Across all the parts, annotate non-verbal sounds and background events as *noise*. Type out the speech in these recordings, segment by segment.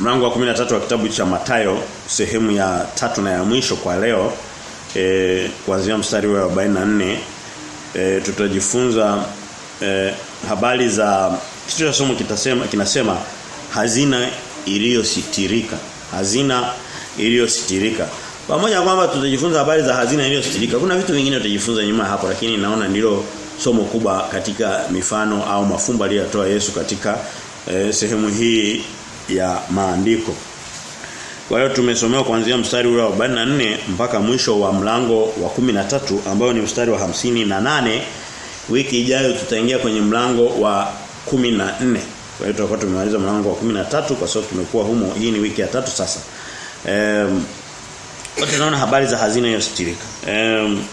mlango wa 13 wa kitabu cha Matayo sehemu ya tatu na ya mwisho kwa leo e, kuanzia mstari wa 44 e, tutajifunza e, habari za kitu cha somo kitasema kinasema hazina iliyositirika hazina iliyositirika. Pamoja kwamba tutajifunza habari za hazina iliyositirika kuna vitu vingine tutajifunza nyuma hapo lakini naona ndilo somo kubwa katika mifano au mafumbo aliyotoa Yesu katika e, sehemu hii ya maandiko. Kwa hiyo tumesomewa kuanzia mstari ule wa 44 mpaka mwisho wa mlango wa 13 ambao ni mstari wa hamsini na nane. Wiki ijayo tutaingia kwenye mlango wa 14 kwa hiyo tutakuwa tumemaliza mlango wa 13 kwa sababu tumekuwa humo. Hii ni wiki ya tatu sasa. Um, tunaona habari za hazina iliyositirika um,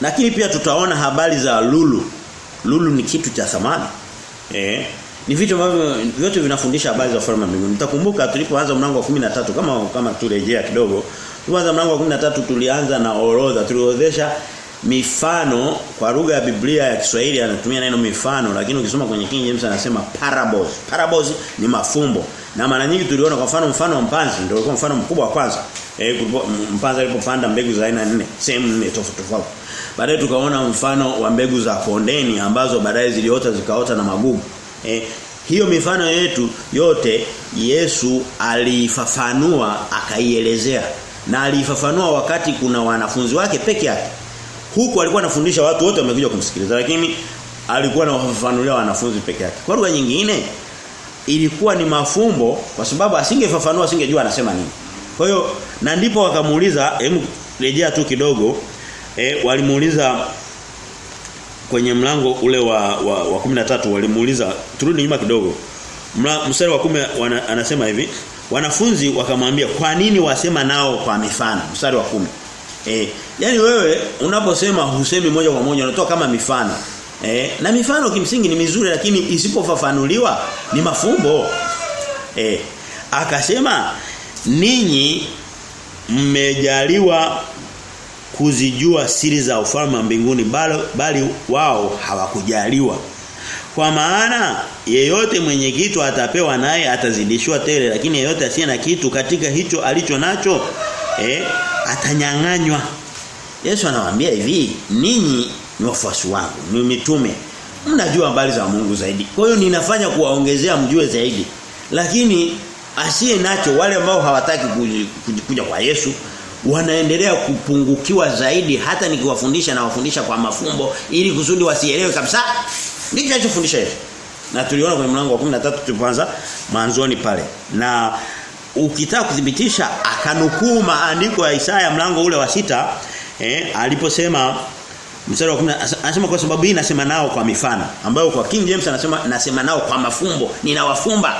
lakini pia tutaona habari za lulu. Lulu ni kitu cha thamani. Eh ni vitu ambavyo vyote vinafundisha habari za ufalme wa mbinguni. Mtakumbuka tulipoanza mlango wa 13 kama kama turejea kidogo. Tulipoanza mlango wa 13 tulianza na orodha. tuliozesha mifano kwa lugha ya Biblia ya Kiswahili anatumia neno mifano lakini ukisoma kwenye King James anasema parables. Parables ni mafumbo. Na mara nyingi tuliona kwa mfano mfano wa mpanzi ndio ulikuwa mfano mkubwa wa kwanza. Eh mpanzi alipopanda mbegu za aina nne, sehemu nne tofauti tofauti. Baadaye tukaona mfano wa mbegu za kondeni ambazo baadaye ziliota zikaota na magugu. Eh, hiyo mifano yetu yote Yesu aliifafanua akaielezea na aliifafanua wakati kuna wanafunzi wake peke yake. Huku alikuwa anafundisha watu wote wamekuja kumsikiliza lakini alikuwa anawafafanulia wanafunzi peke yake. Kwa lugha nyingine ilikuwa ni mafumbo kwa sababu asingefafanua asingejua anasema nini. Kwa hiyo na ndipo wakamuuliza hebu rejea tu kidogo eh, walimuuliza kwenye mlango ule wa wa, wa 13 walimuuliza turudi nyuma kidogo. Mstari wa 10 anasema hivi wanafunzi wakamwambia kwa nini wasema nao kwa mifano mstari wa kumi Eh, yani wewe unaposema husemi moja kwa moja unatoa kama mifano. Eh, na mifano kimsingi ni mizuri lakini isipofafanuliwa ni mafumbo. Eh, akasema ninyi mmejaliwa kuzijua siri za ufalme wa mbinguni bali, bali wao hawakujaliwa. Kwa maana yeyote mwenye kitu atapewa naye atazidishwa tele lakini yeyote asiye na kitu katika hicho alicho nacho eh atanyang'anywa. Yesu anawaambia hivi, ninyi ni wafuasi wangu, ni mitume. Mnajua habari za Mungu zaidi. Kwa hiyo ninafanya kuwaongezea mjue zaidi. Lakini asiye nacho wale ambao hawataki kuja kwa Yesu wanaendelea kupungukiwa zaidi hata nikiwafundisha na wafundisha kwa mafumbo ili kusudi wasielewe kabisa. Ndicho anachofundisha Yesu. Na tuliona kwenye mlango wa 13 tulipoanza mwanzoni pale. Na ukitaka kudhibitisha akanukuu maandiko ya Isaya mlango ule wa sita eh aliposema mstari wa 10 anasema kwa sababu hii nasema nao kwa mifano ambayo kwa King James anasema nasema nao kwa mafumbo ninawafumba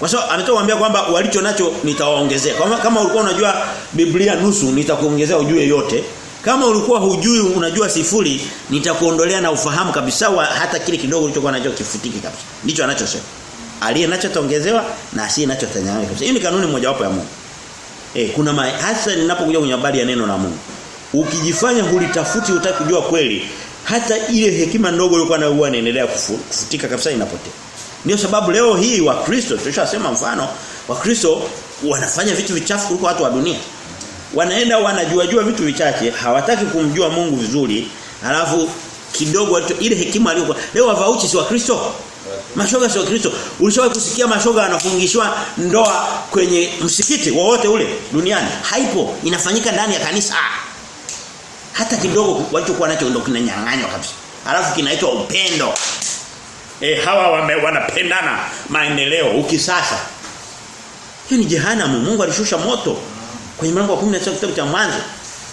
kwa sababu ametoka kuambia kwamba walicho nacho nitawaongezea kama kama ulikuwa unajua Biblia nusu nitakuongezea ujue yote kama ulikuwa hujui unajua sifuri nitakuondolea na ufahamu kabisa wa hata kile kidogo ulichokuwa nacho kifutiki kabisa ndicho anachosema aliye nacho ataongezewa na asiye nacho atanyang'anywa kabisa. Hii ni kanuni mojawapo ya Mungu. Eh kuna ma, hasa ninapokuja kwenye habari ya neno la Mungu. Ukijifanya hulitafuti utakujua kweli, hata ile hekima ndogo ulikuwa nayo inaendelea kufutika kabisa inapotea. Ndio sababu leo hii wa Kristo tulishasema mfano wa Kristo wanafanya vitu vichafu kuliko watu wa dunia. Wanaenda wanajua jua vitu vichache, hawataki kumjua Mungu vizuri, alafu kidogo watu, ile hekima aliyokuwa. Leo wavauchi si wa Kristo. Mashoga si Kristo. Ulishawahi kusikia mashoga anafungishwa ndoa kwenye msikiti wowote ule duniani? Haipo. Inafanyika ndani ya kanisa. Hata kidogo walichokuwa nacho ndio kinanyang'anywa kabisa. Alafu kinaitwa upendo. Eh hawa wame, wanapendana maendeleo ukisasa. Hiyo ni jehanamu. Mungu alishusha moto kwenye mlango wa 19 kitabu cha mwanzo.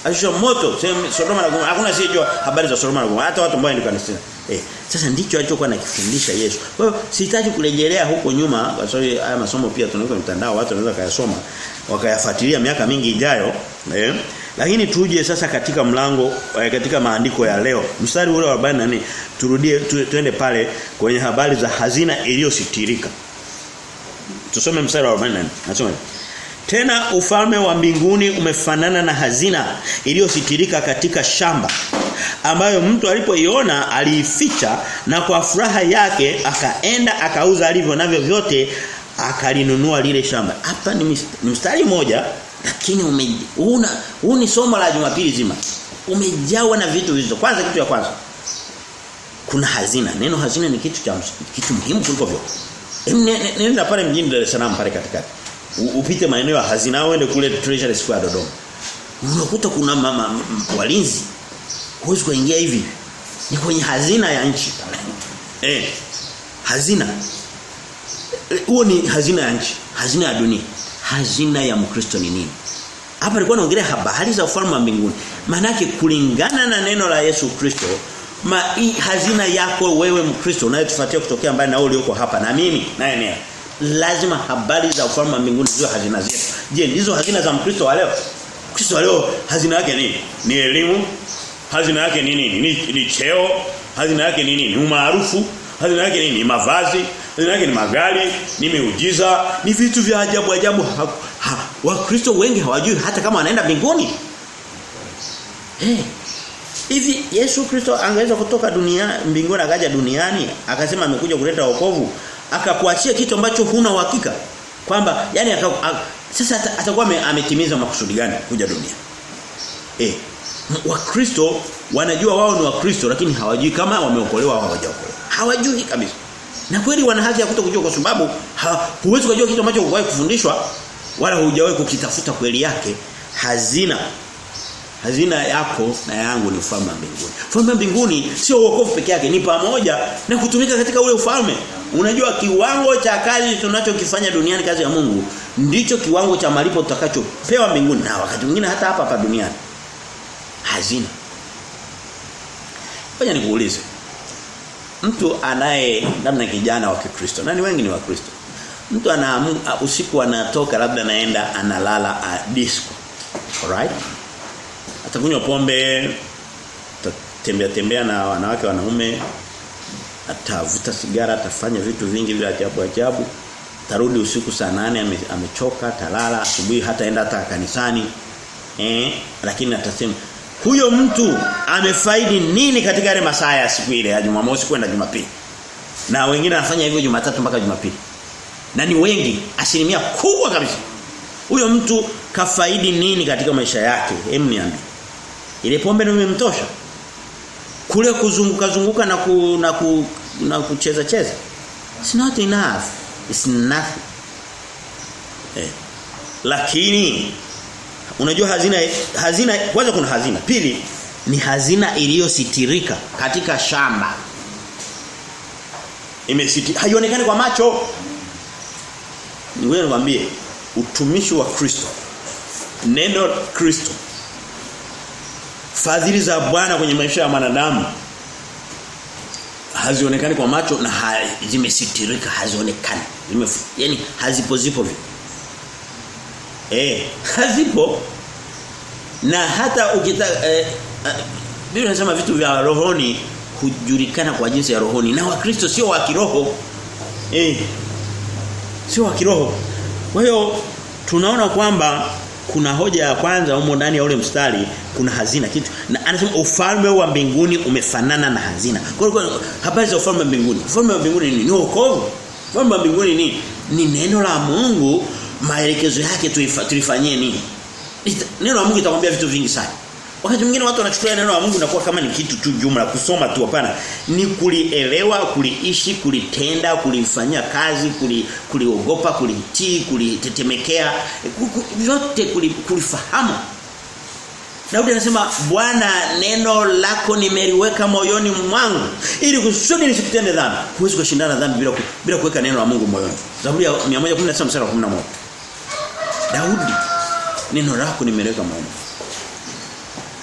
Alishusha moto Sodoma na Gomora. Hakuna sijua habari za Sodoma na Gomora. Hata watu ambao ni kanisani. Eh, sasa ndicho alichokuwa anakifundisha Yesu. Kwa hiyo sihitaji kurejelea huko nyuma kwa sababu haya masomo pia tunaweka mtandao watu wanaweza kuyasoma wakayafuatilia miaka mingi ijayo. Eh? Lakini tuje sasa katika mlango eh, katika maandiko ya leo. Mstari ule wa 44 turudie tu, tuende pale kwenye habari za hazina iliyositirika. Tusome mstari wa 44. Nasoma tena ufalme wa mbinguni umefanana na hazina iliyositirika katika shamba ambayo mtu alipoiona aliificha na kwa furaha yake akaenda akauza alivyo navyo vyote akalinunua lile shamba. Hapa ni mstari mmoja lakini ume una huu ni somo la Jumapili zima. Umejawa na vitu vizito. Kwanza kitu ya kwanza. Kuna hazina. Neno hazina ni kitu cha kitu muhimu kuliko vyote. Nenda pale mjini Dar es Salaam pale katikati. Upite maeneo ya hazina uende kule Treasury Square Dodoma. Unakuta kuna mama walinzi. Huwezi kuingia hivi. Ni kwenye hazina ya nchi. Eh. Hazina. Eh, Huo ni hazina ya nchi, hazina ya dunia. Hazina ya Mkristo ni nini? Hapa alikuwa anaongelea habari za ufalme wa mbinguni. Maana kulingana na neno la Yesu Kristo, ma hazina yako wewe Mkristo unayetufuatia kutokea mbali na ulioko hapa na mimi naye naye. Lazima habari za ufalme wa mbinguni ziwe hazina zetu. Je, ndizo hazina za Mkristo wa leo? Mkristo wa leo hazina yake nini? Ni elimu. Hazina yake ni nini? Ni, ni cheo. Hazina yake ni nini? Ni umaarufu. Hazina yake ni nini? Mavazi. Hazina yake ni magari, ni miujiza, ni vitu vya ajabu ajabu. Ha, ha, Wakristo wengi hawajui hata kama wanaenda mbinguni. Eh. Hivi Yesu Kristo angeweza kutoka dunia mbinguni akaja duniani akasema amekuja kuleta wokovu akakuachia kitu ambacho huna uhakika kwamba yani aka, a, sasa atakuwa ame- ametimiza makusudi gani kuja dunia eh wakristo wanajua wao ni wakristo lakini hawajui kama wameokolewa au hawajaokolewa hawajui kabisa na kweli wana haki ya kutokujua kwa sababu huwezi kujua kitu ambacho hujawahi kufundishwa wala hujawahi kukitafuta kweli yake hazina hazina yako na yangu ni ufalme wa mbinguni. Ufalme mbinguni sio wokovu peke yake, ni pamoja na kutumika katika ule ufalme. Unajua kiwango cha kazi tunachokifanya duniani kazi ya Mungu ndicho kiwango cha malipo tutakachopewa mbinguni na wakati mwingine hata hapa hapa duniani. Hazina. Fanya nikuulize. Mtu anaye labda kijana wa Kikristo, nani wengi ni wa Kristo. Mtu anaamua usiku anatoka labda naenda analala a disco. Alright? atakunywa pombe atatembea tembea na wanawake wanaume atavuta sigara atafanya vitu vingi vya ajabu ajabu tarudi usiku saa nane ame, amechoka talala asubuhi hataenda hata kanisani eh lakini atasema huyo mtu amefaidi nini katika yale masaa ya siku ile ya Jumamosi kwenda Jumapili? Na wengine wanafanya hivyo Jumatatu mpaka Jumapili. Na ni wengi asilimia kubwa kabisa. Huyo mtu kafaidi nini katika maisha yake? Hem niambie. Ile pombe ndio imemtosha. Kule kuzunguka zunguka na ku, na ku, na kucheza cheza. It's not enough. It's nothing. Eh. lakini unajua hazina hazina kwanza kuna hazina. Pili ni hazina iliyositirika katika shamba. Imesiti haionekani kwa macho. Ngoja nikwambie utumishi wa Kristo neno Kristo fadhili za Bwana kwenye maisha ya mwanadamu hazionekani kwa macho na zimesitirika hazionekani. Zime yani hazipo zipo vile eh hazipo. Na hata ukitaka eh, Biblia inasema vitu vya rohoni hujulikana kwa jinsi ya rohoni. Na wakristo sio wa kiroho. Eh sio wa kiroho. Kwa hiyo tunaona kwamba kuna hoja ya kwanza humo ndani ya ule mstari kuna hazina kitu. Na anasema ufalme wa mbinguni umefanana na hazina. Kwa hiyo habari za ufalme wa mbinguni. Ufalme wa mbinguni ni wokovu. Ufalme wa mbinguni ni ni neno la Mungu maelekezo yake tulifanyie nini neno la Mungu litakwambia vitu vingi sana Wakati mwingine watu wanachukulia neno la Mungu nakuwa kama ni kitu tu jumla kusoma tu hapana. Ni kulielewa, kuliishi, kulitenda, kulifanyia kazi, kuli, kuliogopa, kulitii, kulitetemekea, yote kuli, kulifahamu. Daudi anasema Bwana neno lako nimeliweka moyoni mwangu ili kusudi nisikutende dhambi. Huwezi kushindana dhambi bila bila kuweka neno la Mungu moyoni. Zaburi ya 119 mstari wa 11. Daudi neno lako nimeleka moyoni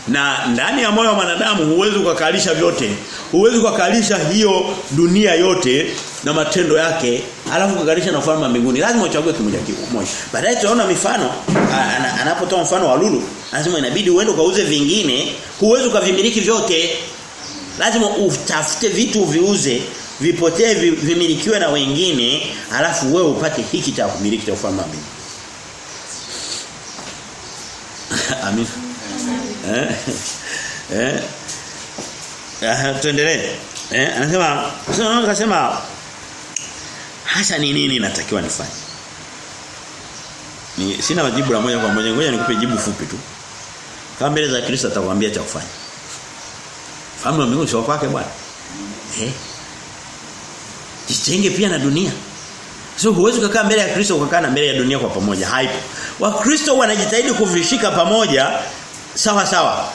na ndani ya moyo wa mwanadamu huwezi kukalisha vyote. Huwezi kukalisha hiyo dunia yote na matendo yake, alafu kukalisha na ufalme wa mbinguni. Lazima uchague kimoja kimoja. Baadaye tunaona mifano anapotoa mfano wa lulu, anasema inabidi uende ukauze vingine, huwezi kuvimiliki vyote. Lazima utafute vitu viuze, vipotee vimilikiwe na wengine, alafu wewe upate hiki cha kumiliki cha ufalme wa mbinguni. *laughs* Amin. Eh? Eh? Ah tuendelee. Eh, anasema sasa akasema hasa ni nini natakiwa nifanye? Ni sina majibu la moja kwa moja, ngoja nikupe jibu fupi tu. Kama mbele za Kristo atakwambia cha kufanya. Fahamu wa mbinguni sio kwake bwana. Eh? Jitenge pia na dunia. Sio huwezi kukaa mbele ya Kristo ukakaa na mbele ya dunia kwa pamoja. Haipo. Wakristo wanajitahidi kuvishika pamoja sawa sawa.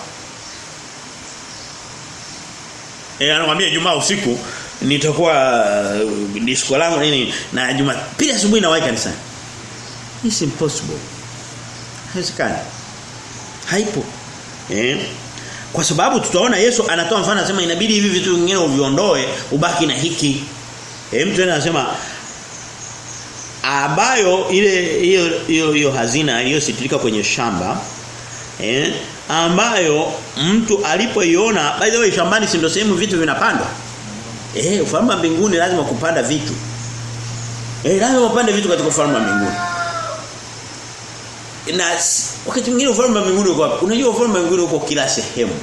Eh anamwambia Jumaa usiku nitakuwa uh, disco langu nini na Jumapili asubuhi nawahi kanisani. It's impossible. Haiwezekani. Haipo. Eh? Kwa sababu tutaona Yesu anatoa mfano anasema inabidi hivi vitu vingine uviondoe ubaki na hiki. Eh mtu anasema ambayo ile hiyo hiyo hiyo hazina iliyositirika kwenye shamba eh ambayo mtu alipoiona by the way shambani si ndio sehemu vitu vinapandwa? Eh ufalme mbinguni lazima kupanda vitu. Eh lazima upande vitu katika ufalme mbinguni. Na wakati mwingine ufalme mbinguni uko wapi? Unajua ufalme mbinguni uko kila sehemu.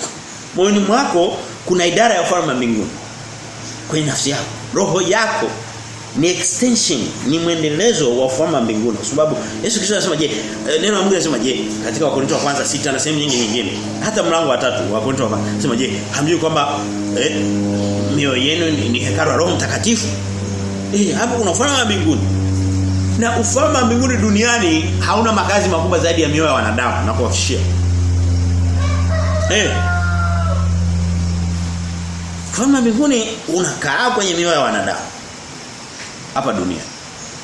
Moyoni mwako kuna idara ya ufalme mbinguni. Kwenye nafsi yako roho yako ni extension ni mwendelezo wa ufalme mbinguni. Kwa sababu Yesu Kristo anasema je neno la Mungu linasema je katika Wakorintho wa kwanza sita na sehemu nyingi nyingine hata mlango wa tatu wa Wakorintho anasema je hamjui kwamba eh, mioyo yenu ni, ni hekalu la Roho Mtakatifu? Eh hapo kuna ufalme mbinguni. Na ufalme mbinguni duniani hauna makazi makubwa zaidi ya mioyo ya wanadamu na kuwafishia eh. Ufalme mbinguni unakaa kwenye mioyo ya wanadamu hapa dunia.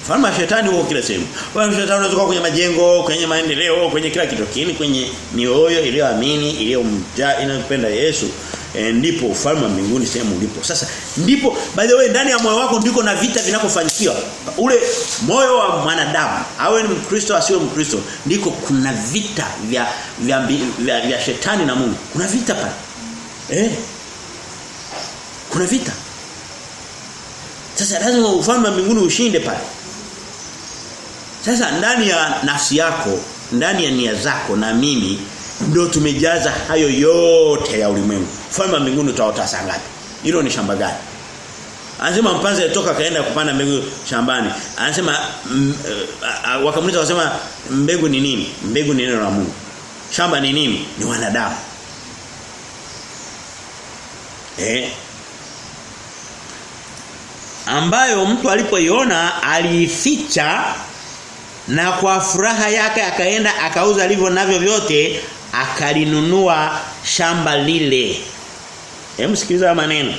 Falme ya shetani huko kila sehemu. Falme ya shetani unaweza kwenye majengo, kwenye maendeleo, kwenye kila kitu. Lakini kwenye mioyo iliyoamini, iliyomjaa inayopenda Yesu, e, ndipo ufalme wa mbinguni sehemu ulipo. Sasa ndipo by the way ndani ya moyo wako ndiko na vita vinakofanyikiwa. Ule moyo wa mwanadamu, awe ni Mkristo asiwe Mkristo, ndiko kuna vita vya vya, vya, vya, vya shetani na Mungu. Kuna vita pale. Eh? Kuna vita. Sasa lazima ufalme wa mbinguni ushinde pale. Sasa ndani ya nafsi yako, ndani ya nia zako na mimi ndio tumejaza hayo yote ya ulimwengu. Ufalme wa mbinguni utaota saa ngapi? Hilo ni shamba gani? Anasema mpanzi alitoka kaenda kupanda mbegu shambani. Anasema uh, wakamuliza wasema mbegu ni nini? Mbegu ni neno la Mungu. Shamba ni nini? Ni wanadamu. Eh? Ambayo mtu alipoiona aliificha na kwa furaha yake akaenda akauza alivyo navyo vyote akalinunua shamba lile. Hebu sikiliza maneno.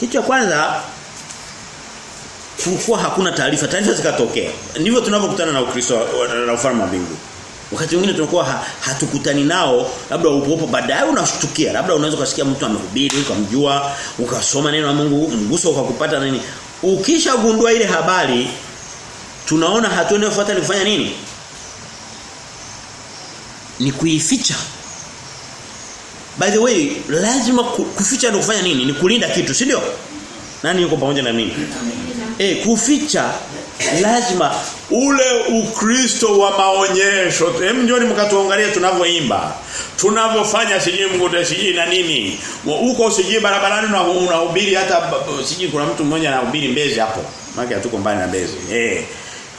Kitu cha kwanza kulikuwa hakuna taarifa, taarifa zikatokea. Ndivyo tunavyokutana na Ukristo na ufalme wa mbinguni. Wakati mwingine tunakuwa ha, hatukutani nao, labda upo upo baadaye unashtukia, labda unaweza kusikia mtu amehubiri, ukamjua, ukasoma neno la Mungu, mguso ukakupata nini. Ukishagundua ile habari, tunaona hatua inayofuata ni kufanya nini? Ni kuificha. By the way, lazima kuficha ndio kufanya nini? Ni kulinda kitu, si ndio? Nani yuko pamoja na mimi? Eh, kuficha lazima ule ukristo wa maonyesho hem njoni mkatuangalie tunavyoimba tunavyofanya sijui mkute sijui na nini. Huko sijui barabarani na unahubiri hata sijui kuna mtu mmoja anahubiri Mbezi hapo. Maana hatuko mbali na Mbezi. Eh.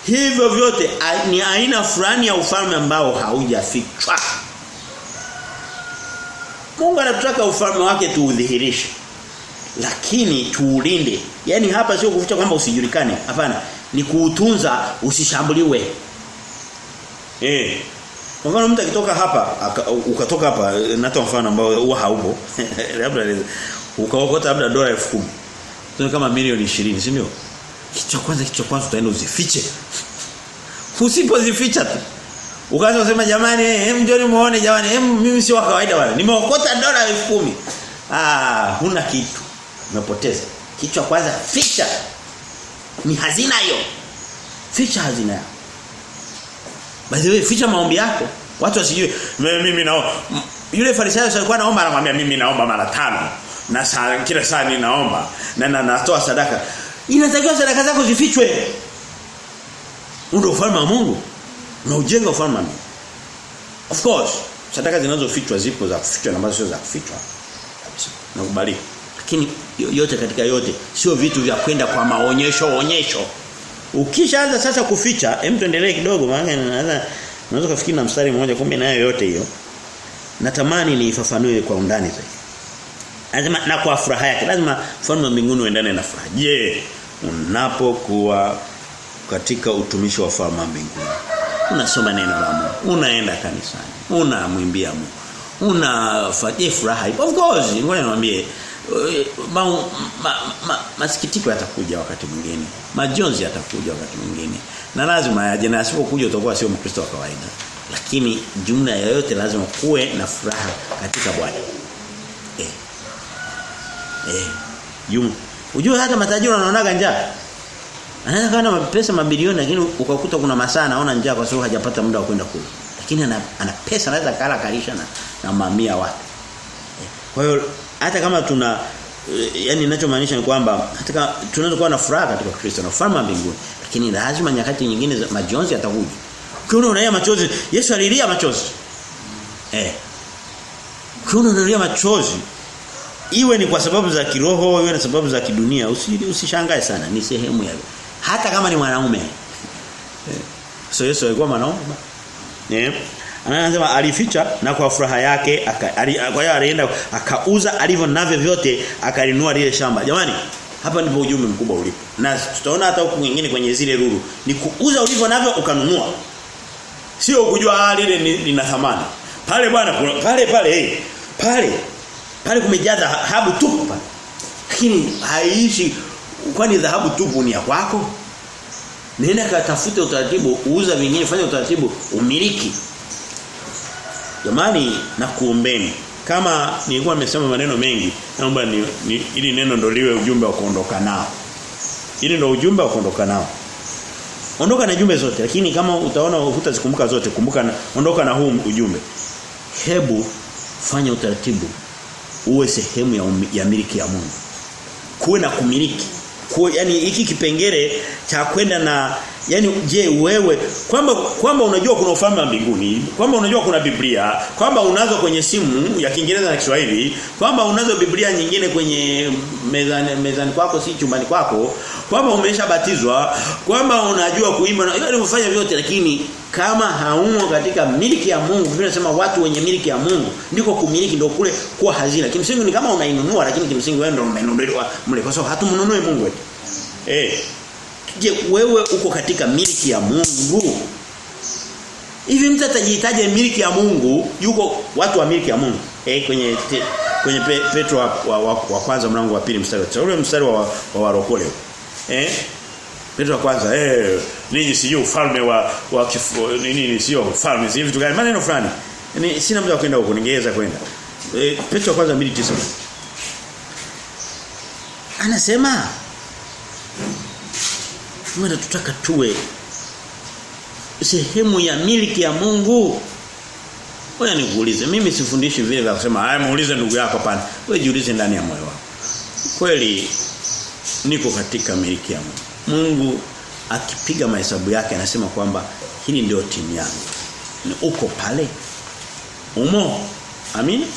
Hivyo vyote ni aina fulani ya ufalme ambao haujafichwa. Mungu anataka ufalme wake tuudhihirishe lakini tuulinde. Yani hapa sio kuficha kwamba usijulikane. Hapana ni kuutunza usishambuliwe. Eh. Kwa mfano mtu akitoka hapa aka, ukatoka hapa natoa mfano ambao huwa haupo *laughs* labda ukaokota labda dola 10,000 Tuna kama milioni 20 si ndio? Kitu cha kwanza kitu cha kwanza utaenda uzifiche. *laughs* Usipozificha tu. Ukaanza kusema jamani hem njoni muone jamani hem mimi si wa kawaida wala nimeokota dola 10,000 ah huna kitu. Umepoteza. Kitu cha kwanza ficha ni hazina hiyo. Ficha hazina yako. By the way ficha maombi yako. Watu wasijue mimi nao yule farisayo alikuwa anaomba anamwambia mimi naomba mara tano. Na saa kila saa ninaomba na na natoa sadaka. Inatakiwa sadaka zako zifichwe. Ndio ufalme wa Mungu. Unaujenga ufalme wa Mungu. Of course sadaka zinazofichwa zipo za kufichwa na ambazo sio za kufichwa. Nakubali lakini yote katika yote sio vitu vya kwenda kwa maonyesho onyesho. Ukishaanza sasa kuficha hem tuendelee kidogo maana naweza unaweza kufikiri na mstari mmoja kumbe nayo yote hiyo. Natamani niifafanue kwa undani zaidi. Lazima na kwa furaha yake lazima mfano wa mbinguni uendane na furaha. Je unapokuwa katika utumishi wa fama mbinguni unasoma neno la Mungu unaenda kanisani unamwimbia Mungu unafatia furaha. Of course ngoja niwaambie ma, ma, ma, masikitiko yatakuja wakati mwingine. Majonzi yatakuja wakati mwingine. Na lazima yaje na asipokuja utakuwa sio mkristo wa kawaida. Lakini jumla yoyote lazima kuwe na furaha katika Bwana. Eh. Eh. Jumla Unajua hata matajiri wanaonaga njaa. Anaweza kuwa na pesa mabilioni lakini ukakuta kuna masaa anaona njaa kwa sababu hajapata muda wa kwenda kula. Lakini ana, ana pesa anaweza kala kalisha na, na mamia watu. Kwa hiyo hata kama tuna yani ninachomaanisha ni kwamba hata tunaweza kuwa na furaha katika Kristo na ufalme wa mbinguni lakini lazima nyakati nyingine majonzi yatakuja. Ukiona unalia machozi, Yesu alilia machozi. Eh. Ukiona unalia machozi, iwe ni kwa sababu za kiroho iwe ni sababu za kidunia usi, usishangae sana ni sehemu ya hata kama ni mwanaume eh. so Yesu alikuwa mwanaume eh anasema alificha na kwa furaha yake kwa hiyo alienda akauza alivyo navyo vyote akalinua lile shamba jamani hapa ndipo ujumbe mkubwa ulipo na tutaona hata huku nyingine kwenye zile ruru ni kuuza ulivyo navyo ukanunua sio kujua lile lina thamani pale bwana pale pale hey, pale pale kumejaa dhahabu tupu pale. Lakini haiishi kwani dhahabu tupu ni ya kwako? Nenda katafute utaratibu, uuza vingine, fanya utaratibu, umiliki. Jamani na kuombeni. Kama nilikuwa nimesema maneno mengi, naomba ni, ni ili neno ndo liwe ujumbe wa kuondoka nao. Ili ndo ujumbe wa kuondoka nao. Ondoka na jumbe zote, lakini kama utaona hutazikumbuka zote, kumbuka na, ondoka na huu ujumbe. Hebu fanya utaratibu uwe sehemu ya, um, ya miliki ya Mungu. Kuwe na kumiliki. Kuwe, yani hiki kipengele cha kwenda na yani je wewe kwamba kwamba unajua kuna ufalme wa mbinguni, kwamba unajua kuna Biblia, kwamba unazo kwenye simu ya Kiingereza na Kiswahili, kwamba unazo Biblia nyingine kwenye mezani mezani kwako si chumbani kwako, kwamba umeshabatizwa, kwamba unajua kuimba na yale umefanya vyote lakini kama haumo katika miliki ya Mungu, Biblia inasema watu wenye miliki ya Mungu ndiko kumiliki ndio kule kuwa hazina. Kimsingi ni kama unainunua lakini kimsingi wewe ndio umenunuliwa mle kwa sababu hatumnunui Mungu wetu. Eh. Je, wewe uko katika miliki ya Mungu? Hivi mtu atajihitaji miliki ya Mungu, yuko watu wa miliki ya Mungu. Eh kwenye te, kwenye pe, Petro wa, wa, wa, wa kwanza mlango wa pili mstari wa ule mstari wa, wa warokole. Eh? Petro wa kwanza eh ninyi sio ufalme wa wa kifo nini sio ufalme si vitu gani maneno fulani. Ni sina muda wa kwenda huko ningeweza kwenda. Eh Petro wa kwanza 2:9. Anasema Mungu tutaka tuwe sehemu ya miliki ya Mungu. Wewe nikuulize, mimi sifundishi vile vya kusema, "Haya muulize ndugu yako pana." Wewe jiulize ndani ya moyo wako. Kweli niko katika miliki ya Mungu. Mungu akipiga mahesabu yake anasema kwamba hili ndio timu yangu. Ni uko pale? Umo? Amini?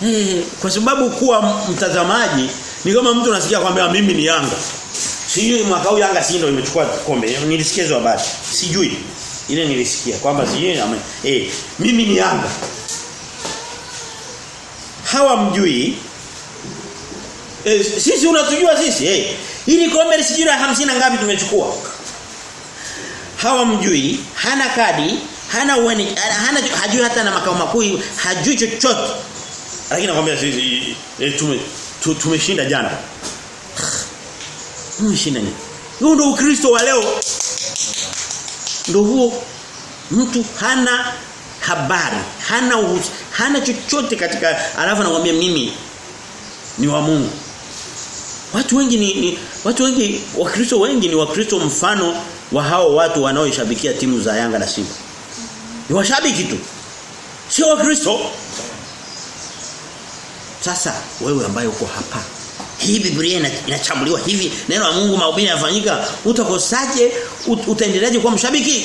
Hey, kwa sababu kuwa mtazamaji ni kama mtu anasikia kwamba mimi ni Yanga. Sijui mwaka huu Yanga si ndio imechukua kombe. Nilisikia hizo habari. Sijui. Ile nilisikia kwamba sijui ama eh mimi ni Yanga. Hawa mjui eh, sisi unatujua sisi eh hili kombe sijui la 50 ngapi tumechukua. Hawa mjui, hana kadi, hana uweni, hana hajui hata na makao makuu, hajui chochote. Lakini nakwambia sisi eh, tume tumeshinda jana. Tumeshinda nini? Huo ndio Ukristo wa leo. Ndio huo mtu hana habari, hana uhusi, hana chochote katika alafu anakuambia mimi ni wa Mungu. Watu wengi ni, ni watu wengi wakristo wengi ni wakristo mfano wa hao watu wanaoishabikia timu za Yanga na Simba. Ni washabiki tu. Sio wakristo. Sasa wewe ambaye uko hapa hii Biblia inachambuliwa hivi neno la Mungu mahubiri yanafanyika utakosaje ut, utaendeleaje kuwa mshabiki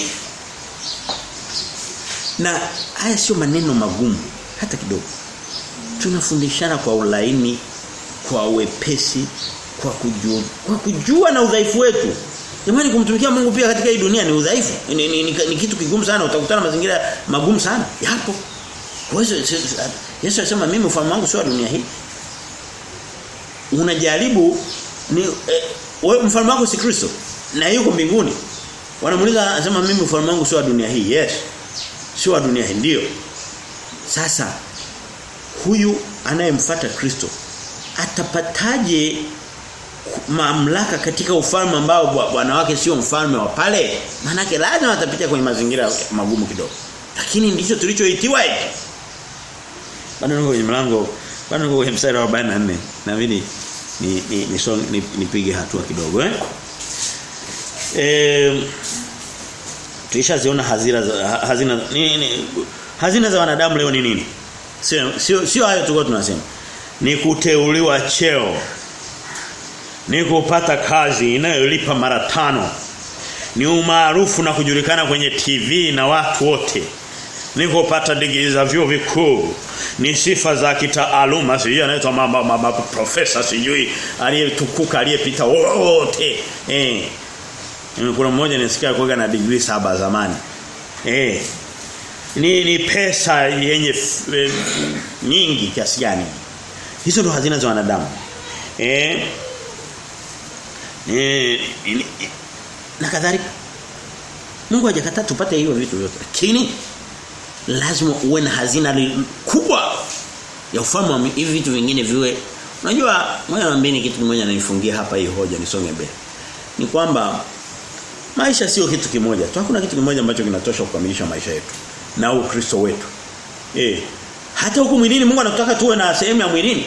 na haya sio maneno magumu hata kidogo tunafundishana kwa ulaini, kwa wepesi, kwa kujua, kwa kujua na udhaifu wetu. Jamani kumtumikia Mungu pia katika hii dunia ni udhaifu. Ni, ni, ni, ni kitu kigumu sana, utakutana mazingira magumu sana. Yapo. Uwezo Yesu alisema mimi ufahamu wangu sio wa dunia hii. Unajaribu ni eh, wewe mfalme wako si Kristo na yuko mbinguni. Wanamuuliza anasema mimi mfalme wangu sio wa dunia hii. Yes. Sio wa dunia hii ndio. Sasa huyu anayemfuata Kristo atapataje mamlaka katika ufalme ambao bwana wake sio mfalme wa pale? Maana lazima atapita kwenye mazingira magumu kidogo. Lakini ndicho tulichoitiwa hiki. Bado niko kwenye mlango, bado niko kwenye mstari wa 44. Na ni ni nipige ni, ni, ni hatua kidogo eh. e, tulishaziona hazina za hazina ni, ni, hazina za wanadamu leo ni nini? Sio sio sio hayo tulikuwa tunasema. Ni kuteuliwa cheo. Ni kupata kazi inayolipa mara tano. Ni umaarufu na kujulikana kwenye TV na watu wote. Ni kupata digrii za vyuo vikuu. Ni sifa za kitaaluma, sijui anaitwa mama mama profesa sijui aliyetukuka aliyepita wote. Eh. Kuna mmoja nisikia kuoga na degree saba zamani. Eh. Ni ni pesa yenye e, nyingi kiasi gani? Hizo ndo hazina za wanadamu. Eh. Ni, na kadhalika. Mungu hajakata tupate hivyo vitu vyote. Lakini lazima uwe na hazina kubwa ya ufahamu hivi vitu vingine viwe. Unajua, moja na kitu kimoja naifungia hapa hii hoja nisonge mbele. Ni kwamba Maisha sio kitu kimoja. Tu hakuna kitu kimoja ambacho kinatosha kukamilisha maisha yetu na ukristo wetu. Eh. Hata huku mwilini Mungu anataka tuwe na sehemu ya mwilini.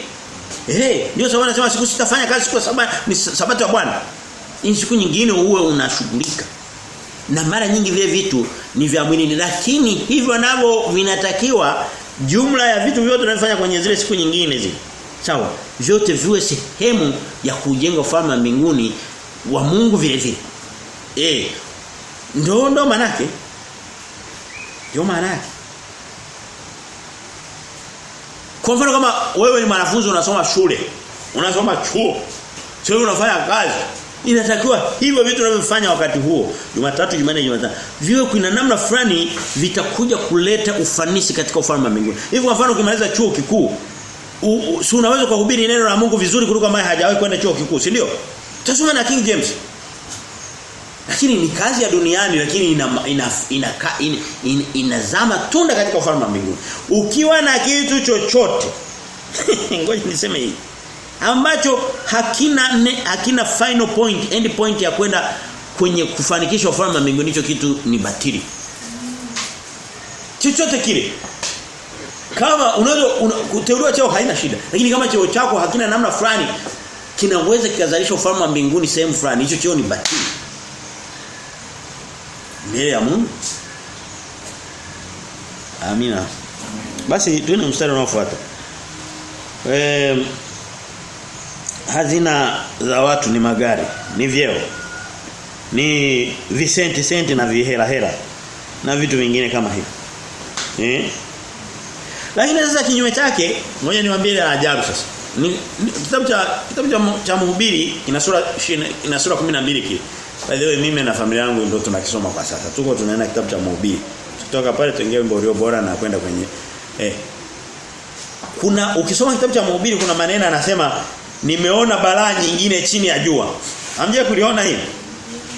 Eh, ndio sababu anasema siku sitafanya kazi siku saba ni sabato ya Bwana. Ni siku nyingine uwe unashughulika. Na mara nyingi vile vitu ni vya mwilini lakini hivyo navyo vinatakiwa jumla ya vitu vyote tunavyofanya kwenye zile siku nyingine zile. Sawa? Vyote viwe sehemu ya kujenga ufalme wa mbinguni wa Mungu vile vile. Eh. Ndio ndo manake. Ndio manake. Kwa mfano kama wewe ni mwanafunzi unasoma shule, unasoma chuo, sio unafanya kazi. Inatakiwa hivyo vitu unavyofanya wakati huo, Jumatatu, Jumanne, Jumatano, viwe kuna namna fulani vitakuja kuleta ufanisi katika ufalme wa mbinguni. Hivyo kwa mfano ukimaliza chuo kikuu, si unaweza kuhubiri neno la Mungu vizuri kuliko ambaye hajawahi kwenda chuo kikuu, si ndio? Tutasoma na King James lakini ni kazi ya duniani lakini ina ina ina, ina, ina inazama tunda katika ufalme wa mbinguni. Ukiwa na kitu chochote *laughs* ngoja niseme hii ambacho hakina ne, hakina final point end point ya kwenda kwenye kufanikisha ufalme wa mbinguni hicho kitu ni batili. Chochote kile kama unaweza kuteuliwa cheo haina shida lakini kama cheo chako hakina namna fulani kinaweza kikazalisha ufalme wa mbinguni sehemu fulani hicho cheo ni batili mbele ya Mungu. Amina. Basi tuende mstari unaofuata. Eh hazina za watu ni magari, ni vyeo. Ni visenti senti na vihela hela na vitu vingine kama hivi. Eh? Lakini sasa kinyume chake, ngoja niwaambie la ajabu sasa. Ni, kitabu cha kitabu cha, cha mhubiri ina sura ina sura 12 kile. By the way mimi na familia yangu ndio tunakisoma kwa sasa. Tuko tunaenda kitabu cha mhubiri. Kutoka pale tuingie wimbo ulio bora na kwenda kwenye eh kuna ukisoma kitabu cha mhubiri kuna maneno anasema nimeona balaa nyingine chini ya jua. Hamjui kuliona hili?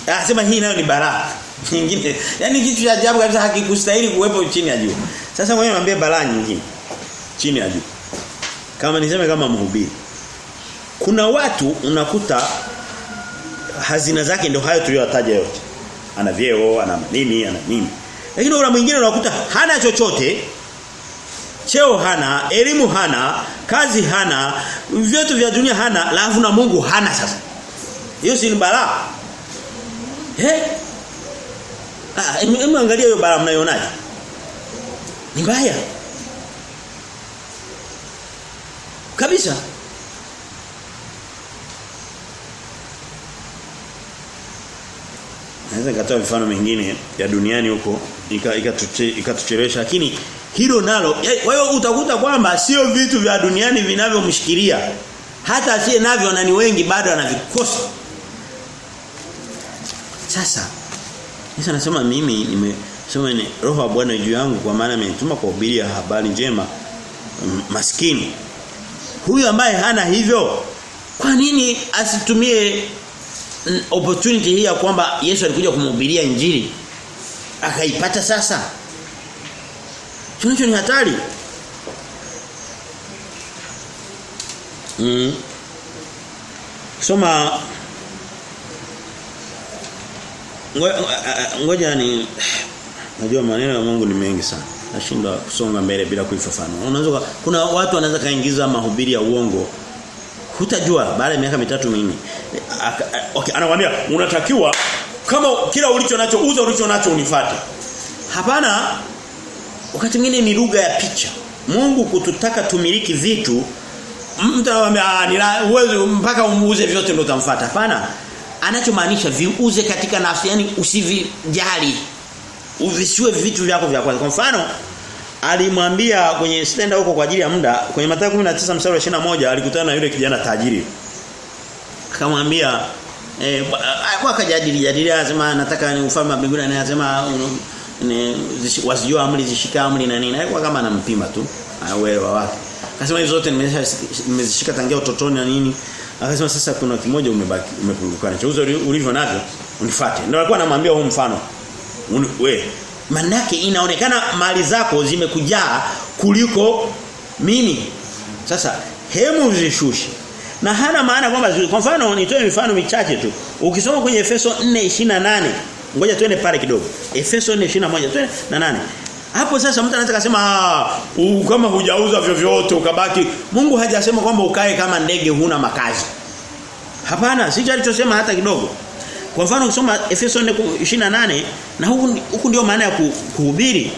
Anasema hii nayo ni balaa *laughs* nyingine. Yaani kitu cha ajabu kabisa hakikustahili kuwepo chini ya jua. Sasa wewe anambia balaa nyingine chini ya jua. Kama niseme kama mhubiri. Kuna watu unakuta hazina zake ndio hayo tuliyotaja yote. Ana vyeo, ana nini, ana nini. Lakini una mwingine unakuta hana chochote. Cheo hana, elimu hana, kazi hana, vyote vya dunia hana, alafu na Mungu hana sasa. Hiyo si balaa. Eh? Ah, em, angalia hiyo balaa mnaionaje? Ni mbaya. Kabisa. Naweza nikatoa mifano mingine ya duniani huko ikatuchelewesha ika lakini hilo nalo kwa hiyo utakuta kwamba sio vitu vya duniani vinavyomshikilia. Hata asiye navyo na ni wengi bado anavikosa sasa Yesu anasema mimi nimesema ni roho ya Bwana juu yangu kwa maana amenituma kuhubiria habari njema maskini. Huyu ambaye hana hivyo kwa nini asitumie opportunity hii ya kwamba Yesu alikuja kumhubiria injili akaipata sasa Tunacho ni hatari. Mm. Soma ngoja ni najua maneno ya Mungu ni mengi sana. Nashindwa kusonga mbele bila kuifafanua. Unaweza kuna watu wanaweza kaingiza mahubiri ya uongo. Hutajua baada ya miaka mitatu minne. Okay, anakuambia unatakiwa kama kila ulicho nacho uza ulicho nacho unifuate. Hapana, wakati mwingine ni lugha ya picha. Mungu kututaka tumiliki vitu mtu anakuambia uweze mpaka umuuze vyote ndio utamfuata. Hapana. Anachomaanisha viuze katika nafsi yani usivijali. Uvisiwe vitu vyako vya kwanza. Kwa mfano alimwambia kwenye stenda huko kwa ajili ya muda kwenye Mathayo 19 mstari wa 21 alikutana na yule kijana tajiri. Akamwambia eh wakajadili jadili anasema nataka ni ufalme wa mbinguni anasema wasijua amri zishika amri na nini. alikuwa kama anampima tu uelewa wapi Akasema hizo zote nimezishika tangia utotoni na nini. Akasema sasa kuna kimoja umebaki umepungukana. Chauza ulivyo navyo unifuate. Ndio alikuwa anamwambia huo mfano. We manake inaonekana mali zako zimekujaa kuliko mimi. Sasa hemu zishushe. Na hana maana kwamba kwa mfano nitoe mifano michache tu. Ukisoma kwenye Efeso 4:28 Ngoja tuende pale kidogo. Efeso 4:21 twende na nane. Hapo sasa mtu anaweza kusema kama hujauza vyovyote ukabaki Mungu hajasema kwamba ukae kama ndege huna makazi. Hapana, sicho alichosema hata kidogo. Kwa mfano ukisoma Efeso 4:28 na huku huku ndio maana ya kuhubiri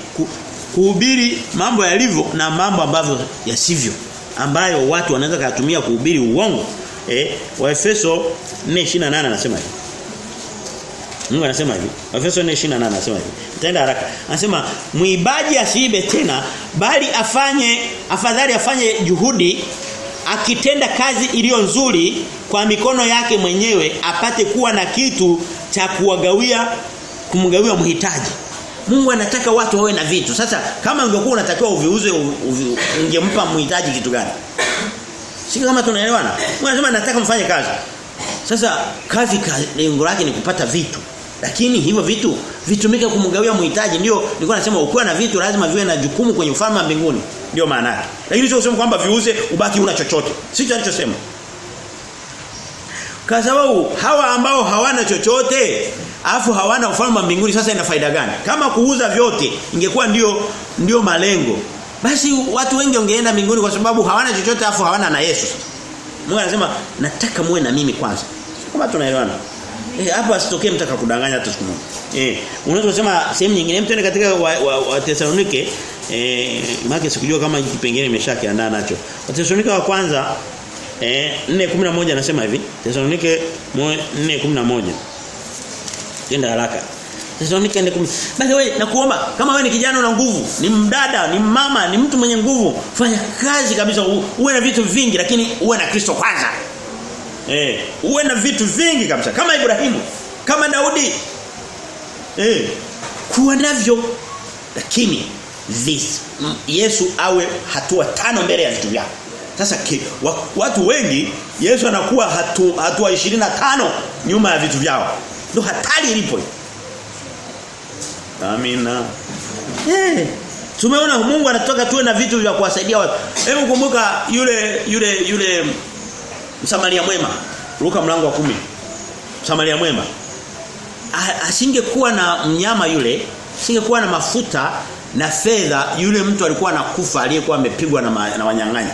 kuhubiri mambo yalivyo na mambo ambavyo yasivyo ambayo watu wanaweza kuyatumia kuhubiri uongo. Eh, wa Efeso 4:28 anasema hivi. Mungu anasema hivi. Efeso 4:28 anasema hivi. Tenda haraka. Anasema muibaji asiibe tena bali afanye afadhali afanye juhudi akitenda kazi iliyo nzuri kwa mikono yake mwenyewe apate kuwa na kitu cha kuwagawia kumgawia mhitaji. Mungu anataka watu wawe na vitu. Sasa kama ungekuwa unatakiwa uviuze ungempa mhitaji kitu gani? Sio kama tunaelewana. Mungu anasema nataka mfanye kazi. Sasa kazi lengo lake ni kupata vitu. Lakini hivyo vitu vitumike kumgawia mhitaji ndio nilikuwa nasema ukiwa na vitu lazima viwe na jukumu kwenye ufalme wa mbinguni ndio maana yake. Lakini sio kusema kwamba viuze ubaki una chochote. Sicho alichosema. Kwa sababu hawa ambao hawana chochote afu hawana ufalme wa mbinguni sasa ina faida gani? Kama kuuza vyote ingekuwa ndio ndio malengo. Basi watu wengi wangeenda mbinguni kwa sababu hawana chochote afu hawana na Yesu. Mungu anasema nataka muwe na mimi kwanza. Kama tunaelewana. Eh hapa asitokee mtaka kudanganya hata siku moja. Eh unaweza kusema sehemu nyingine mtu katika wa, wa, wa Tesalonike eh maana sikujua kama hiki kipengele imeshakiandaa nacho. Wa Thessalonike wa kwanza eh 4:11 anasema hivi. Thessalonike 4:11. Tenda haraka. Tesalonike 4:10. Basi wewe nakuomba kama wewe ni kijana una nguvu, ni mdada, ni mama, ni mtu mwenye nguvu, fanya kazi kabisa uwe na vitu vingi lakini uwe na Kristo kwanza. Eh, uwe na vitu vingi kabisa kama Ibrahimu, kama Daudi. Eh, kuwa navyo lakini this Yesu awe hatua tano mbele ya vitu vyako. Sasa watu wengi Yesu anakuwa hatu, hatua 25 nyuma ya vitu vyao. Ndio hatari ilipo. Amina. Eh, tumeona Mungu anatoka tuwe na vitu vya kuwasaidia watu. Hebu kumbuka yule yule yule Msamaria mwema. Luka mlango wa kumi Msamaria mwema. Asingekuwa na mnyama yule, asingekuwa na mafuta na fedha yule mtu alikuwa anakufa aliyekuwa amepigwa na, na wanyang'anyi.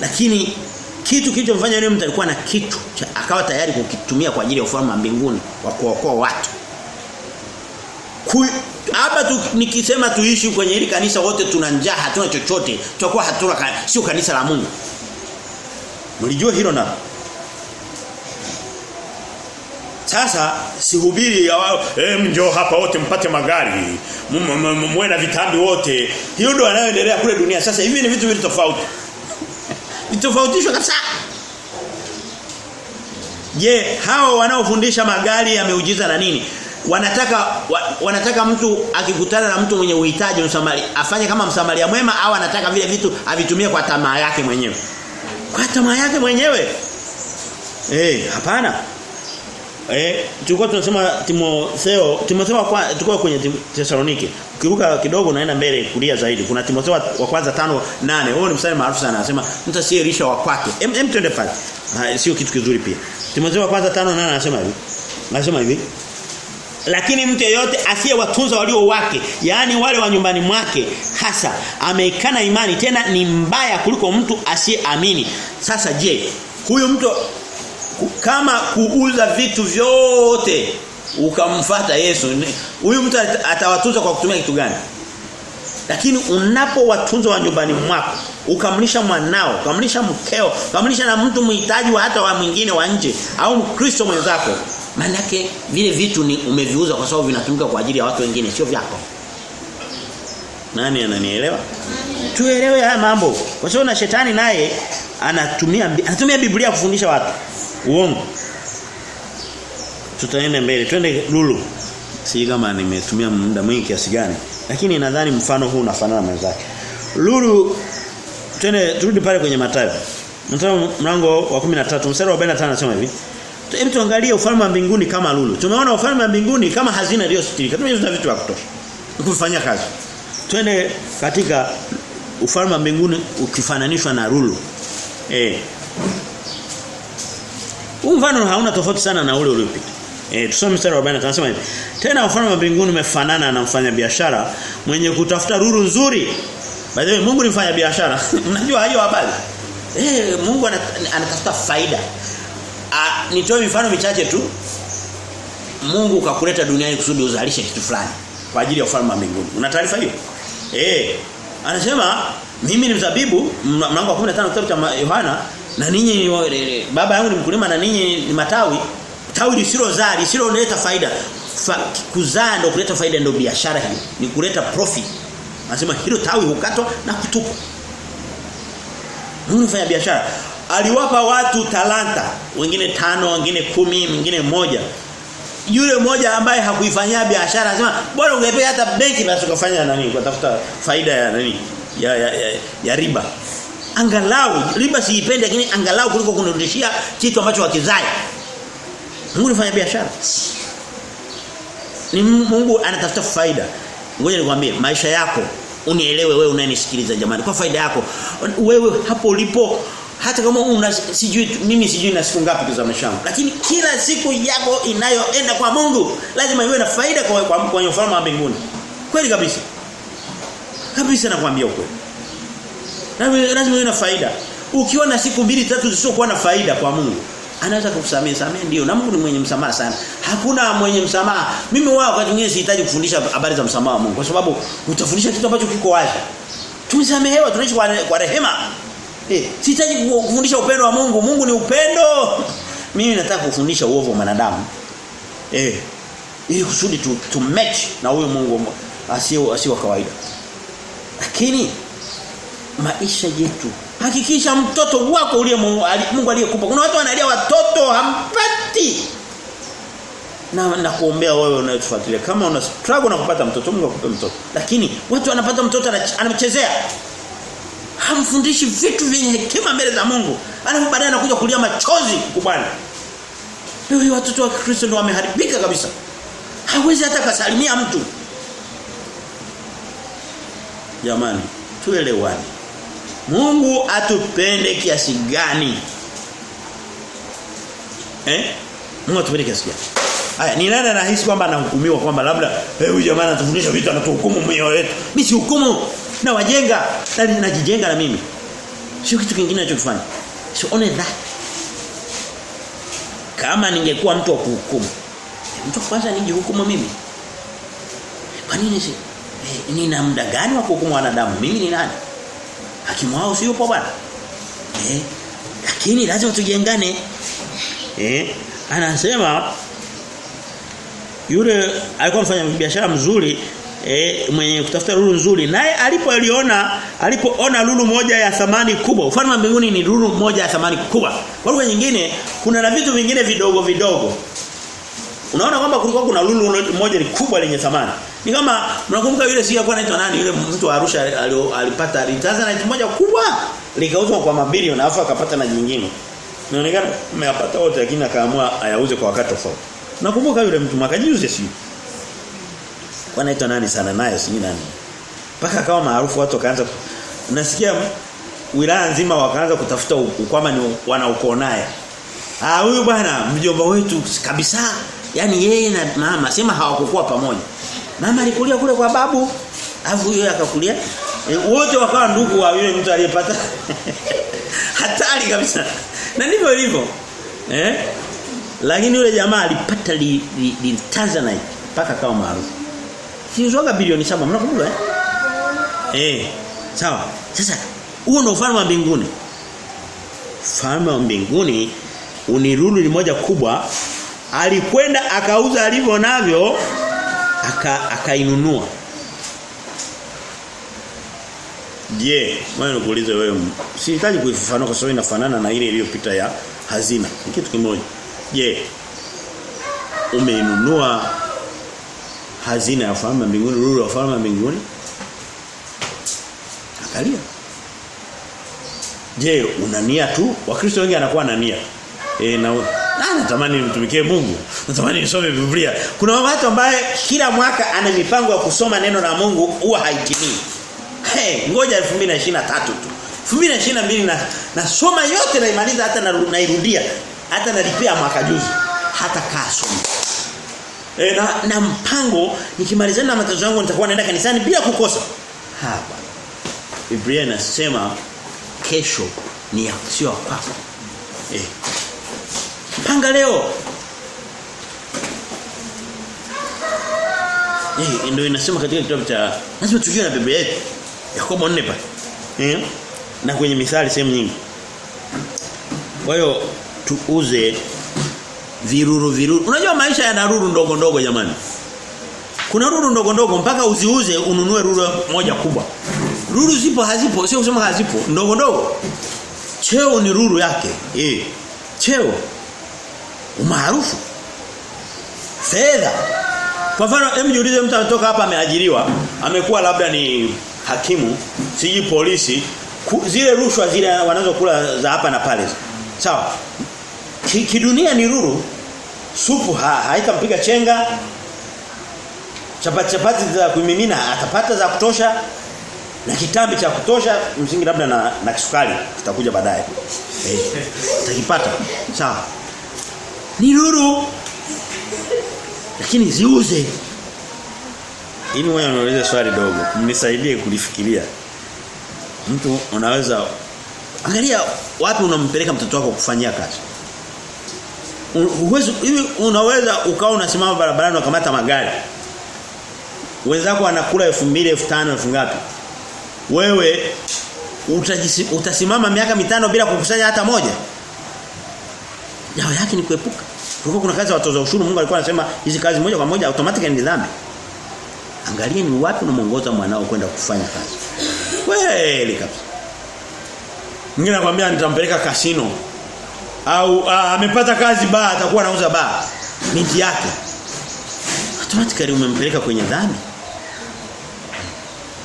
Lakini kitu kilichomfanya yule mtu alikuwa na kitu cha, akawa tayari kukitumia kwa ajili ya ufalme wa mbinguni wa kuokoa watu. Hapa tu nikisema tuishi kwenye hili kanisa wote tuna njaa hatuna chochote tutakuwa hatuna sio kanisa la Mungu. Mlijua hilo na Sasa sihubiri eh njoo hapa wote mpate magari. Mwe na vitambi wote. Hiyo ndio anayoendelea kule dunia. Sasa hivi ni vitu vile tofauti. *laughs* Vitofautishwa kabisa. Je, hao wanaofundisha magari ya miujiza na nini? Wanataka wa, wanataka mtu akikutana na mtu mwenye uhitaji msamali afanye kama msamaria mwema au anataka vile vitu avitumie kwa tamaa yake mwenyewe. Kwa tamaa yake mwenyewe. Eh, hapana. Eh, tulikuwa tunasema Timotheo, Timotheo kwa tulikuwa kwenye Thessalonike. Ukiruka kidogo naenda mbele kulia zaidi. Kuna Timotheo wa kwanza tano nane Huo ni mstari maarufu sana. Anasema mtu asiyelisha wa kwake. Em, em twende pale. Sio kitu kizuri pia. Timotheo wa kwanza tano nane anasema hivi. Anasema hivi. Lakini mtu yeyote asiyewatunza walio wake, yaani wale wa nyumbani mwake, hasa ameikana imani tena ni mbaya kuliko mtu asiyeamini. Sasa je, huyu mtu kama kuuza vitu vyote ukamfata Yesu huyu mtu atawatunza kwa kutumia kitu gani lakini unapowatunza wa nyumbani mwako ukamlisha mwanao ukamlisha mkeo ukamlisha na mtu mhitaji wa hata wa mwingine wa nje au mkristo mwenzako manake vile vitu ni umeviuza kwa sababu vinatumika kwa ajili ya watu wengine sio vyako. Nani ananielewa? Tuelewe haya mambo. Kwa sababu na shetani naye anatumia anatumia Biblia kufundisha watu. Uongo. Tutaenda mbele. Twende lulu. Si kama nimetumia muda mwingi kiasi gani. Lakini nadhani mfano huu unafanana na mwenzake. Lulu twende turudi pale kwenye Mathayo. Mathayo mlango wa 13 mstari wa 45 anasema hivi Hebu tuangalie ufalme wa mbinguni kama lulu. Tumeona ufalme wa mbinguni kama hazina iliyositirika. Tumeuza vitu vya kutosha. Kufanya kazi. Twende katika ufalme wa mbinguni ukifananishwa na lulu. Eh. Huu mfano hauna tofauti sana na ule uliopita. Eh tusome mstari wa 40 tunasema hivi. Tena ufalme wa mbinguni umefanana na mfanyabiashara mwenye kutafuta lulu nzuri. By the way Mungu ni mfanyabiashara. *laughs* Mnajua hiyo habari? Eh Mungu anatafuta faida. Nitoe mifano michache tu. Mungu kakuleta duniani kusudi uzalishe kitu fulani kwa ajili ya ufalme wa mbinguni. Una taarifa hiyo? Eh. Anasema mimi ni mzabibu mlango wa 15 kitabu cha Yohana na ninyi baba yangu ni mkulima na ninyi ni matawi. Tawi lisilozaa lisiloleta faida. Fa, kuzaa ndio kuleta faida ndio biashara hiyo. Ni kuleta profit. Anasema hilo tawi hukatwa na kutupwa. Mungu fanya biashara aliwapa watu talanta wengine tano wengine kumi wengine moja yule mmoja ambaye hakuifanyia biashara anasema bora ungepewa hata benki basi ukafanya nani kutafuta faida ya nani ya ya, ya, ya riba. Angalau riba siipende lakini angalau kuliko kunirudishia kitu ambacho wakizai Mungu anafanya biashara. Ni Mungu anatafuta faida. Ngoja nikwambie maisha yako unielewe wewe unayenisikiliza jamani. Kwa faida yako wewe hapo ulipo hata kama una sijui mimi sijui na siku ngapi za maisha yangu. Lakini kila siku yako inayoenda kwa Mungu lazima iwe na faida kwa kwa, kwa ufalme wa mbinguni. Kweli kabisa. Kabisa nakwambia ukweli. Lazima iwe na faida. Ukiwa na siku mbili tatu zisizokuwa na faida kwa Mungu anaweza kukusamehe. Samehe ndio. Na Mungu ni mwenye msamaha sana. Hakuna mwenye msamaha. Mimi wao wakati mwingine sihitaji kufundisha habari za msamaha wa Mungu kwa sababu utafundisha kitu ambacho kiko wazi. Tumesamehewa tunaishi kwa rehema eh sihitaji kufundisha upendo wa Mungu. Mungu ni upendo. Mimi nataka kufundisha uovu wa wanadamu eh ili kusudi tu, tu match na huyo Mungu asio asio kawaida. Lakini maisha yetu hakikisha mtoto wako uliye Mungu aliyekupa. Kuna watu wanalia watoto hampati. Na nakuombea wewe unayetufuatilia. Kama una struggle na kupata mtoto Mungu akupe mtoto. Lakini watu wanapata mtoto anamchezea hamfundishi vitu vyenye hekima mbele za Mungu alafu baadaye anakuja kulia machozi kubwana leo watoto wa Kristo ndio wameharibika kabisa hawezi hata kasalimia mtu jamani tuelewane Mungu atupende kiasi gani? Eh? Mungu atupende kiasi gani? Haya, ni nani anahisi kwamba anahukumiwa kwamba labda eh huyu jamaa anatufundisha vitu anatuhukumu mioyo yetu. Mimi si hukumu *laughs* na wajenga na najijenga na mimi. Sio kitu kingine ninachokifanya. So only that. Kama ningekuwa mtu wa kuhukumu. Mtu kwanza nijihukumu mimi. Kwa nini si? Eh, nina muda gani wa kuhukumu wanadamu? Mimi ni nani? hakimu wao sio yupo bwana eh lakini lazima tujengane eh anasema yule alikuwa mfanya biashara mzuri e, mwenye kutafuta lulu nzuri. Naye alipoliona alipoona lulu moja ya thamani kubwa. Ufalme wa mbinguni ni lulu moja ya thamani kubwa. Kwa lugha nyingine kuna na vitu vingine vidogo vidogo. Unaona kwamba kulikuwa kuna lulu moja ni kubwa lenye thamani. Ni kama mnakumbuka yule si alikuwa anaitwa nani? Yule mtu wa Arusha alipata Tanzanite moja kubwa likauzwa kwa mabilioni alafu akapata na nyingine. Inaonekana ameyapata wote lakini akaamua ayauze kwa wakati tofauti nakumbuka yule mtu mwaka juzi sio wanaitwa nani sana nayo si nani. Mpaka akawa maarufu watu wakaanza nasikia wilaya nzima wakaanza kutafuta kwamba ni wana ukoo naye. Ah huyu bwana mjomba wetu kabisa. Yani yeye na mama sema hawakukua pamoja. Mama alikulia kule kwa babu. Afu yeye akakulia. E, wote wakawa ndugu wa yule mtu aliyepata *laughs* hatari kabisa. Na ndivyo ilivyo. Eh? Lakini yule jamaa alipata li, li, li Tanzanite mpaka kama maarufu Sizoga bilioni saba mnakumbuka eh? Eh, sawa. Sasa huo ndio ufalme wa mbinguni. Ufalme wa mbinguni unirudi moja kubwa alikwenda akauza alivyo navyo aka akainunua. Je, wewe nikuulize wewe sihitaji kuifafanua kwa sababu inafanana na ile iliyopita ya hazina. Ni kitu kimoja. Je, yeah. umeinunua hazina ya ufalme mbinguni ruru ya ufalme mbinguni. Angalia. Je una nia tu? Wakristo wengi anakuwa na nia. E, na natamani nimtumikie Mungu. Natamani nisome Biblia. Kuna watu ambaye kila mwaka ana mipango ya kusoma neno la Mungu huwa haitimii hey, ngoja 2023 tu. 2022 na nasoma yote naimaliza hata nairudia hata nalipia mwaka juzi. Hata kasoma E, na, na mpango nikimalizana na matatizo yangu nitakuwa naenda kanisani bila kukosa. Hapa. Biblia inasema kesho ni ya sio kwako. Eh. Panga leo. Eh, ndio inasema katika kitabu cha lazima tujue na Biblia yetu. Yakobo 4 pale. Eh? Na kwenye mithali sehemu nyingi. Kwa hiyo tuuze viruru viruru. Unajua maisha yana ruru ndogo ndogo jamani. Kuna ruru ndogo ndogo mpaka uziuze ununue ruru moja kubwa. Ruru zipo hazipo, sio kusema hazipo, ndogo ndogo. Cheo ni ruru yake. Eh. Cheo. Umaarufu. Fedha. Kwa mfano, hem mtu anatoka hapa ameajiriwa, amekuwa labda ni hakimu, siji polisi, ku, zile rushwa zile wanazokula za hapa na pale. Sawa? kidunia ni ruru supu ha, haitampiga chenga. Chapati chapati za kumimina atapata za kutosha na kitambi cha kutosha msingi labda na, na kisukari kitakuja baadaye. Eh utakipata sawa. Ni ruru lakini ziuze. Ili wewe unauliza swali dogo. Nisaidie kulifikiria. Mtu unaweza angalia wapi unampeleka mtoto wako kufanyia kazi Uwezo hivi unaweza ukawa unasimama barabarani ukamata magari. Wenzako wanakula 2000, 5000, 1000 ngapi? Wewe utajisi, utasimama miaka mitano bila kukusanya hata moja. Dawa yake ni kuepuka. Kulikuwa kuna kazi za watoza ushuru Mungu alikuwa anasema hizi kazi moja kwa moja automatically ni dhambi. Angalia ni wapi unamuongoza mwanao kwenda kufanya kazi. Kweli kabisa. Mwingine anakuambia nitampeleka kasino au amepata kazi baa atakuwa anauza baa. Binti yake. Automatically umempeleka kwenye dhambi.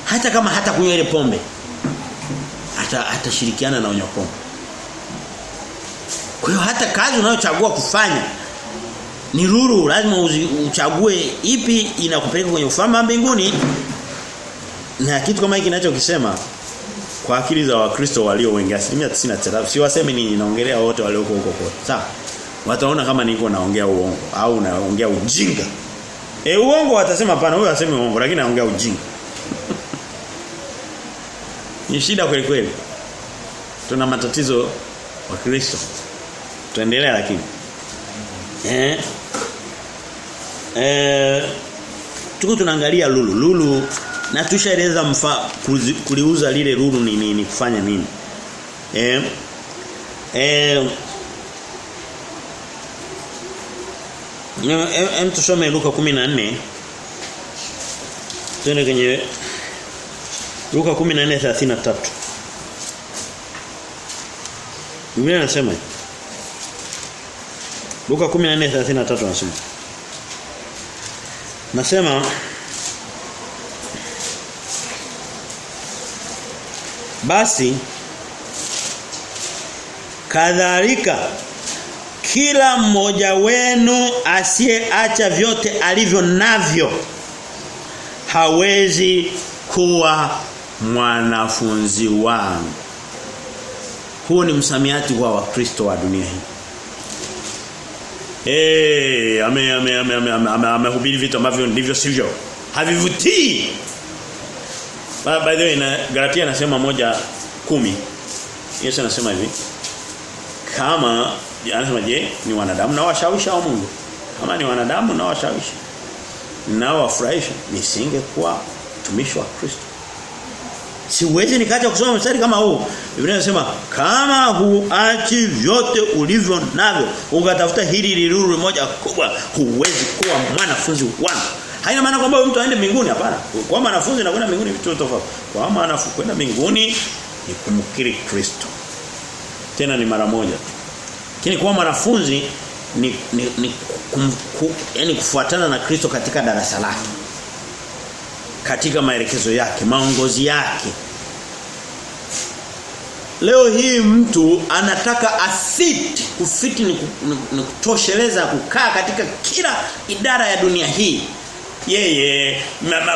Hata kama hata kunywa ile pombe hata atashirikiana na unywa pombe. Kwa hiyo hata kazi unayochagua kufanya ni ruru lazima uchague ipi inakupeleka kwenye ufama mbinguni. Na kitu kama hiki ninachokisema kwa akili za wakristo walio wengi asilimia 99 si waseme nini naongelea wote walio huko huko sawa. Wataona kama niko naongea uongo au naongea ujinga. E uongo watasema pana huyo aseme uongo lakini anaongea ujinga. *laughs* Ni shida kweli kweli. Tuna matatizo wa Kristo. Tuendelea lakini. Eh eh tuko tunaangalia lulu. Lulu na tushaeleza mfa kuliuza lile lulu ni nini kufanya nini eh eh Hem tusome Luka 14. Twende kwenye Luka 14:33. Biblia inasema Luka 14:33 anasema Nasema Basi kadhalika kila mmoja wenu asiyeacha vyote alivyo navyo hawezi kuwa mwanafunzi wangu. Huu ni msamiati wa Wakristo wa dunia hii. Eh, ame ame ame ame ame, ame, ame vitu ambavyo ndivyo sivyo. Havivutii. By the way na Galatia anasema moja kumi Yesu anasema hivi. Kama anasema je, ni wanadamu na washawishi au Mungu? Kama ni wanadamu na washawishi. Na wafurahisha nisingekuwa mtumishi wa Kristo. Siwezi nikaja kusoma mstari kama huu. Biblia inasema kama huachi vyote ulivyo navyo ukatafuta hili lilulu moja kubwa huwezi kuwa mwanafunzi wangu. Haina maana kwamba mtu aende mbinguni hapana. Kwa wanafunzi na kwenda mbinguni vitu tofauti. Kwa maana kwenda mbinguni ni kumkiri Kristo. Tena ni mara moja. Lakini kwa wanafunzi ni ni, ni kum, ku, yani kufuatana na Kristo katika darasa lake katika maelekezo yake, maongozi yake. Leo hii mtu anataka asiti kufiti ni, ni kutosheleza kukaa katika kila idara ya dunia hii. Yeye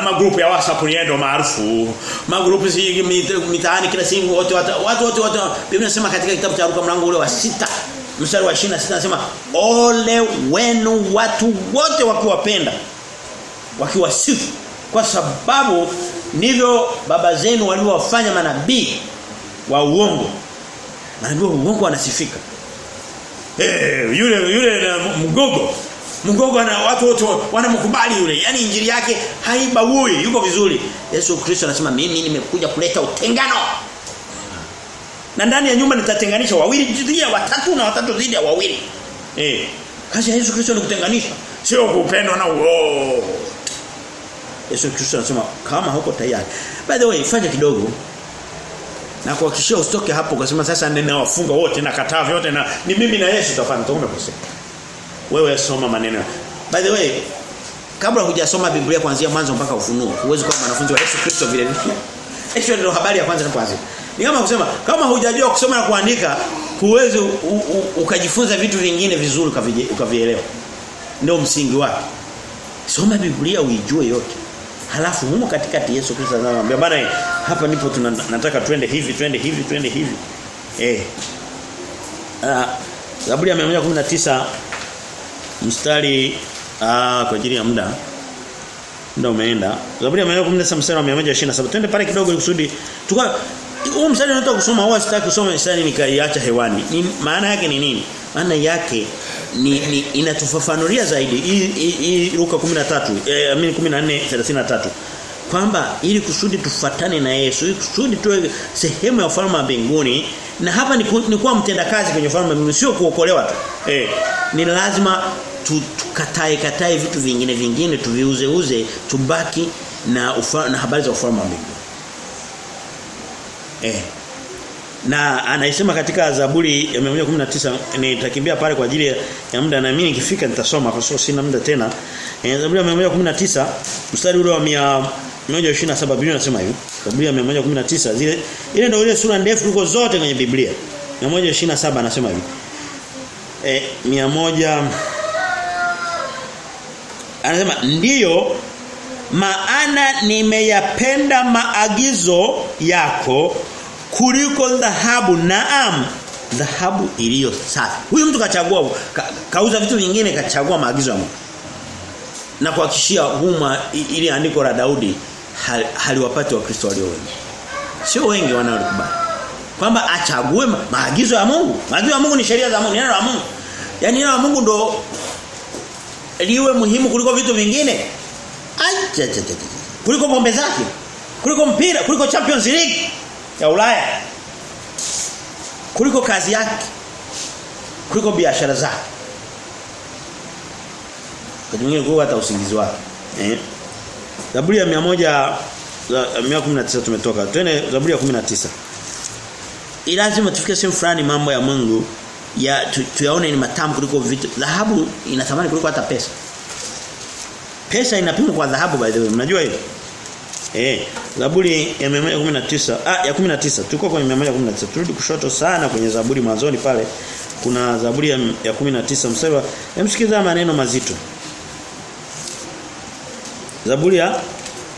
magrupu ma, ya WhatsApp ni ndo maarufu. Magrupu si mitaani kila siku wote watu wote wote Biblia inasema katika kitabu cha Luka mlango ule wa sita mstari wa 26 anasema ole wenu watu wote wakiwapenda wakiwasifu kwa sababu ndivyo baba zenu waliowafanya manabii wa uongo. Manabii wa uongo wanasifika. Eh hey, yule yule mgogo Mgogo ana watu wote wanamkubali yule. Yaani injili yake haibagui, yuko vizuri. Yesu Kristo anasema mimi nimekuja kuleta utengano. Na ndani ya nyumba nitatenganisha wawili dhidi ya watatu na watatu dhidi ya wawili. Eh. Kazi ya Yesu Kristo ni kutenganisha, sio kupendwa na uo. Yesu Kristo anasema kama huko tayari. By the way, fanya kidogo. Na kuhakikishia usitoke hapo ukasema sasa nina wafunga wote na kataa vyote na ni mimi na Yesu tafanya utakuwa umekosea. Wewe soma maneno. By the way, kabla hujasoma Biblia kuanzia mwanzo mpaka ufunuo, huwezi kuwa mwanafunzi wa Yesu Kristo vile vile. *laughs* Hicho ndio habari ya kwanza kwanza. Ni kama kusema kama hujajua kusoma na kuandika, huwezi ukajifunza vitu vingine vizuri ukavielewa. Ndio msingi wake. Soma Biblia uijue yote. Halafu humo katikati Yesu Kristo anamwambia bana hapa nipo tunataka twende hivi twende hivi twende hivi. Eh. Ah Zaburi ya 119 mstari ah kwa ajili ya muda muda umeenda. Zaburi ya 119 mstari wa 127. Twende pale kidogo kusudi tuka huu mstari unataka kusoma au sitaki kusoma mstari nikaiacha hewani. Ni maana yake ni nini? Maana yake ni, ni inatufafanulia zaidi hii Luka 13 eh amini 14:33 kwamba ili kusudi tufatane na Yesu ili kusudi tuwe sehemu ya ufalme wa mbinguni na hapa ni, ku, ni kuwa mtendakazi kwenye ufalme wa mbinguni sio kuokolewa tu eh ni lazima tu, tukatae katae vitu vingine vingine tuviuze uze tubaki na ufa, na habari za ufalme wa mbinguni eh na anaisema katika Zaburi ya 119 nitakimbia pale kwa ajili ya muda na mimi nikifika nitasoma kwa sababu sina muda tena. Eh, Zaburi ya 119 mstari ule wa 127 Biblia inasema hivi. Zaburi ya 119 zile ile ndio ile sura ndefu kuliko zote kwenye Biblia. 127 anasema hivi. Eh 100 Anasema ndiyo maana nimeyapenda maagizo yako kuliko dhahabu naam dhahabu iliyo safi. Huyu mtu kachagua ka, kauza vitu vingine kachagua maagizo ya Mungu. Na kuhakishia huma ili andiko la Daudi hal, haliwapati wakristo walio wengi. Sio wengi wanaolikubali. Kwamba achague maagizo ya Mungu. Maagizo ya Mungu ni sheria za Mungu, neno la Mungu. Yaani neno la Mungu ndo liwe muhimu kuliko vitu vingine. Acha. Kuliko pombe zake. Kuliko mpira, kuliko Champions League ya Ulaya kuliko kazi yake kuliko biashara zake Wakati mwingine hata usingizi wake. Eh. Zaburi ya 100 119 tumetoka. Twende Zaburi ya 19. Ilazima lazima tufike sehemu fulani mambo ya Mungu ya tu, tuyaone ni matamu kuliko vitu. Dhahabu ina thamani kuliko hata pesa. Pesa inapimwa kwa dhahabu by the way. Mnajua hilo? Eh, Zaburi ya 119, ah ya 19. Tulikuwa kwenye 119. Turudi kushoto sana kwenye Zaburi mwanzoni pale. Kuna Zaburi ya, ya 19 mstari wa maneno mazito. Zaburi ya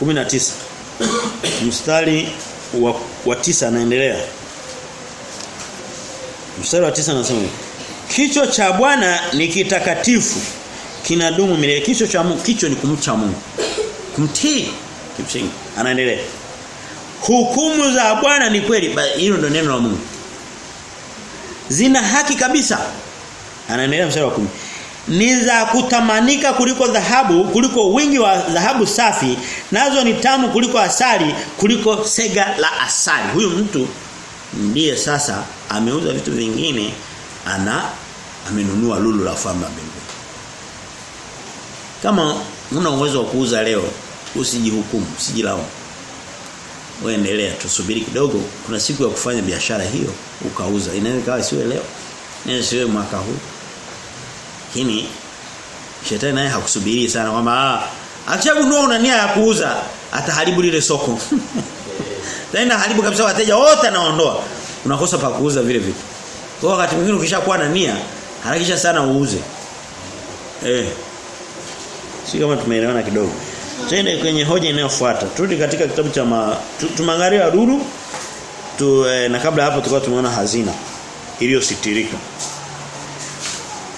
19. Mstari wa, wa tisa anaendelea. Mstari wa tisa anasema Kichwa cha Bwana ni kitakatifu kinadumu milele. Kichwa cha Mungu, kichwa ni kumcha Mungu. Kumtii kimsingi. Anaendelea. Hukumu za Bwana ni kweli. Hilo ndio neno la Mungu. Zina haki kabisa. Anaendelea mstari wa kumi ni za kutamanika kuliko dhahabu kuliko wingi wa dhahabu safi nazo ni tamu kuliko asali kuliko sega la asali huyu mtu ndiye sasa ameuza vitu vingine ana amenunua lulu la ufalme wa mbinguni. Kama una uwezo wa kuuza leo usijihukumu usijilaumu. Uendelea tusubiri kidogo. Kuna siku ya kufanya biashara hiyo ukauza. Inaweza kawa siwe leo inaweza siwe mwaka huu. Lakini shetani naye hakusubiri sana kwamba akishagundua una nia ya kuuza ataharibu lile soko. *laughs* Tena haribu kabisa wateja wote anaondoa. Unakosa pa kuuza vile vitu. Kwa wakati mwingine ukishakuwa na nia harakisha sana uuze. Eh. Si kama tumeelewana kidogo. Twende kwenye hoja inayofuata. Turudi katika kitabu cha ma, tumangalia ruru tu eh, na kabla hapo tulikuwa tumeona hazina iliyositirika.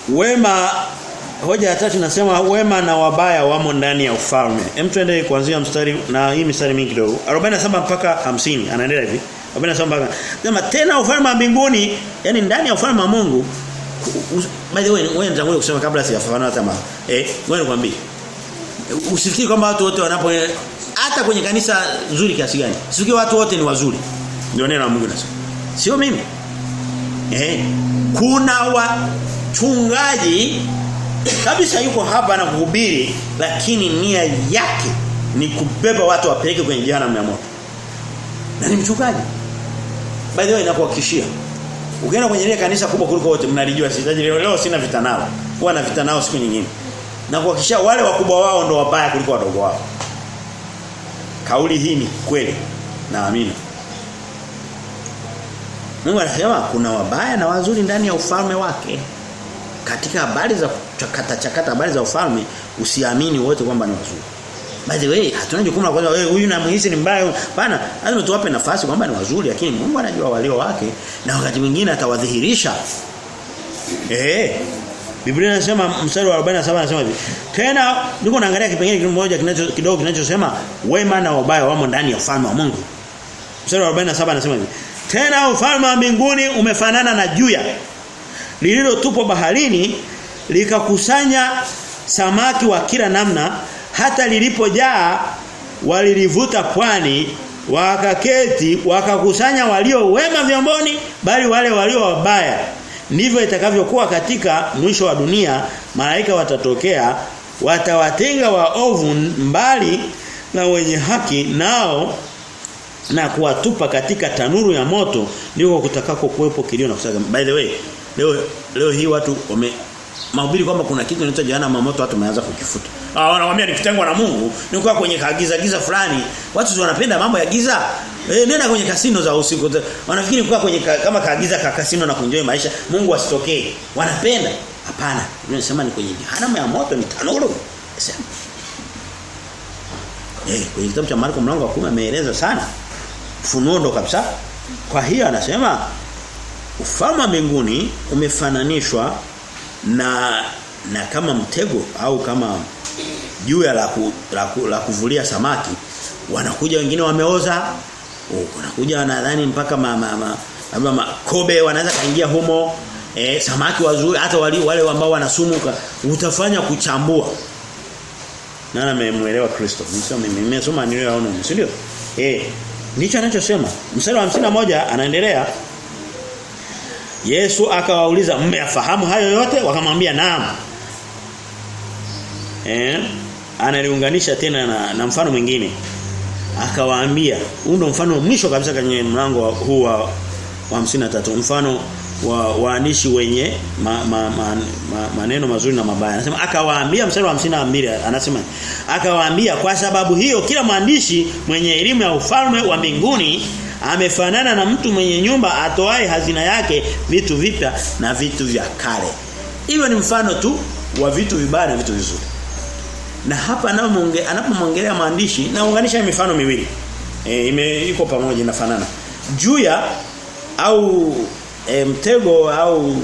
Wema hoja ya tatu nasema wema na wabaya wamo ndani ya ufalme. Hem twende kuanzia mstari na hii mstari mingi kidogo. 47 mpaka 50 anaendelea hivi. 47 mpaka. Sema tena ufalme wa mbinguni, yani ndani ya ufalme wa Mungu by the way wewe nitangulia kusema kabla sijafafanua hata mara. Eh, wewe nikwambie. Usifikiri kwamba watu wote wanapo hata kwenye kanisa nzuri kiasi gani. Sifikiri watu wote ni wazuri. Ndio neno la Mungu nasema. Sio mimi. Eh, kuna wachungaji kabisa yuko hapa na kuhubiri lakini nia yake ni kubeba watu wapeleke kwenye jehanamu ya moto. Na ni mchungaji. By the way nakuhakikishia. Ukienda kwenye ile kanisa kubwa kuliko wote mnalijua sitaji leo leo sina vita nao. Huwa na vita nao siku nyingine. Na kuhakikishia wale wakubwa wao ndo wabaya kuliko wadogo wao. Kauli hii ni kweli. Naamini. Mungu anasema kuna wabaya na wazuri ndani ya ufalme wake katika habari za chakata chakata habari za ufalme usiamini wote kwamba ni wazuri. By the way, hatuna jukumu la kwanza wewe huyu namhisi ni mbaya. Bana, lazima tuwape nafasi kwamba ni wazuri lakini Mungu anajua walio wake na wakati mwingine atawadhihirisha. Eh. Biblia inasema mstari wa 47 anasema hivi. Tena niko naangalia kipengele kimoja kinacho kidogo kinachosema wema na wabaya wamo ndani ya ufalme wa Mungu. Mstari wa 47 anasema hivi. Tena ufalme wa mbinguni umefanana na juya lililotupwa baharini likakusanya samaki wa kila namna hata lilipojaa walilivuta pwani wakaketi wakakusanya walio wema vyomboni bali wale walio wabaya. Ndivyo itakavyokuwa katika mwisho wa dunia. Malaika watatokea watawatenga waovu mbali na wenye haki nao na kuwatupa katika tanuru ya moto. Ndiko kutakako kuwepo kilio na kusaga. By the way leo leo hii watu wame mahubiri kwamba kuna kitu kinaitwa jehanamu moto watu wameanza kukifuta. Ah wanawaambia nikitengwa na Mungu, nikuwa kwenye kagiza giza fulani. Watu wanapenda mambo ya giza. Eh nenda kwenye kasino za usiku. Wanafikiri kwa kwenye ka, kama kaagiza ka kasino na kunjoi maisha, Mungu asitokee. Wanapenda. Hapana. Ninasema ni kwenye jehanamu ya moto ni tanuru. Sema. Eh kwenye kitabu cha Marko mlango wa 10 ameeleza sana. Funuo kabisa. Kwa hiyo anasema ufalme wa mbinguni umefananishwa na na kama mtego au kama juu la, ku, la, ku, la kuvulia samaki wanakuja wengine wameoza. Wanakuja nadhani mpaka mama ma, ma, ma, kobe wanaweza kaingia humo. E, samaki wazuri hata wale wale ambao wanasumuka utafanya kuchambua. Nani amemuelewa Kristo. Mimi nimesoma nilioona ndio? Eh ndicho anachosema. Mstari wa 51 anaendelea Yesu akawauliza mmeyafahamu hayo yote? Wakamwambia naam. Eh analiunganisha tena na, na mfano mwingine. Akawaambia huu ndo mfano mwisho kabisa kwenye mlango huu wa, wa 53 mfano wa waandishi wenye ma, ma, ma, ma, maneno mazuri na mabaya. Anasema akawaambia mstari wa 52 anasema akawaambia kwa sababu hiyo kila mwandishi mwenye elimu ya ufalme wa mbinguni amefanana na mtu mwenye nyumba atoae hazina yake vitu vipya na vitu vya kale. Hiyo ni mfano tu wa vitu vibaya na vitu vizuri. Na hapa anapomwongelea maandishi naunganisha mifano miwili. E, ime iko pamoja inafanana. Juu ya au e, mtego au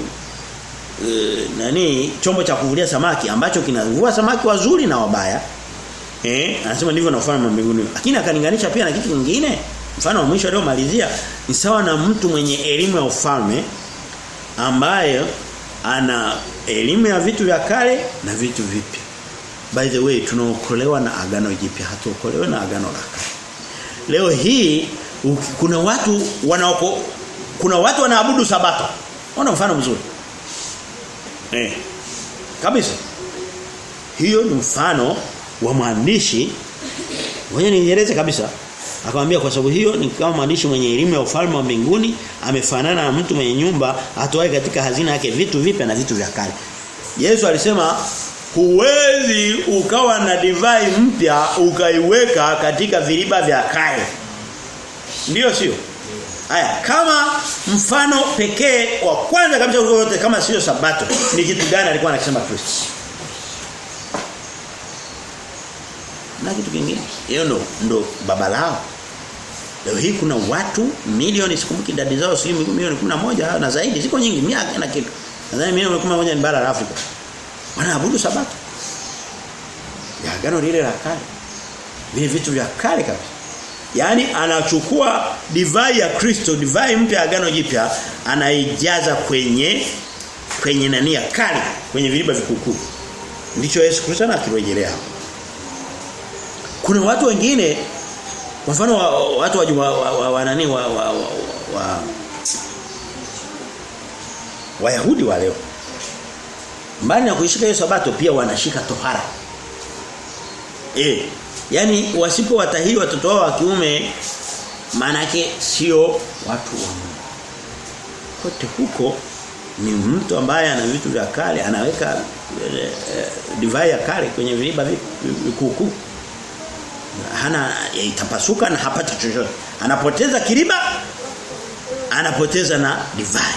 e, nani chombo cha kuvulia samaki ambacho kinavua samaki wazuri na wabaya. Eh anasema ndivyo nafanya mbinguni. Lakini akalinganisha pia na kitu kingine mfano wa mwisho aliomalizia ni sawa na mtu mwenye elimu ya ufalme ambaye ana elimu ya vitu vya kale na vitu vipya. By the way tunaokolewa na agano jipya hatuokolewe na agano la kale. Leo hii kuna watu wanaoko kuna watu wanaabudu sabato. Ona mfano mzuri. Eh kabisa. Hiyo ni mfano wa maandishi Wanyenyeleze kabisa akamwambia kwa sababu hiyo ni kama mwandishi mwenye elimu ya ufalme wa mbinguni amefanana na mtu mwenye nyumba atoae katika hazina yake vitu vipya na vitu vya kale Yesu alisema huwezi ukawa na divai mpya ukaiweka katika viriba vya kale Ndiyo sio? aya kama mfano pekee wa kwanza kabisa yote kama sio sabato, ni kitu gani alikuwa anasema Kristo? Na kitu kingine. Hiyo ndo ndo baba lao. Leo hii kuna watu milioni sikumbuki idadi zao si milioni 11 na zaidi, ziko nyingi miaka na kitu. Nadhani milioni 11 ni bara la Afrika. Wanaabudu sabato. Ya agano lile la kale. Vile vitu vya kale kabisa. Yaani anachukua divai ya Kristo, divai mpya agano jipya, anaijaza kwenye kwenye nani ya kale, kwenye viliba vikukuu. Ndicho Yesu Kristo anakirejelea. Kuna watu wengine kwa mfano wa, watu wa, wa, wa, nani wa, wa, wa, wa Wayahudi wa leo mbali na kuishika hiyo sabato pia wanashika tohara. Eh, yani wasipo watahiri watoto wao wa kiume manake sio watu wa Mungu. Kote huko ni mtu ambaye ana vitu vya kale anaweka e, e, divai ya kale kwenye viriba vikukuu. Hana itapasuka na hapati chochote. Anapoteza kiriba anapoteza na divai.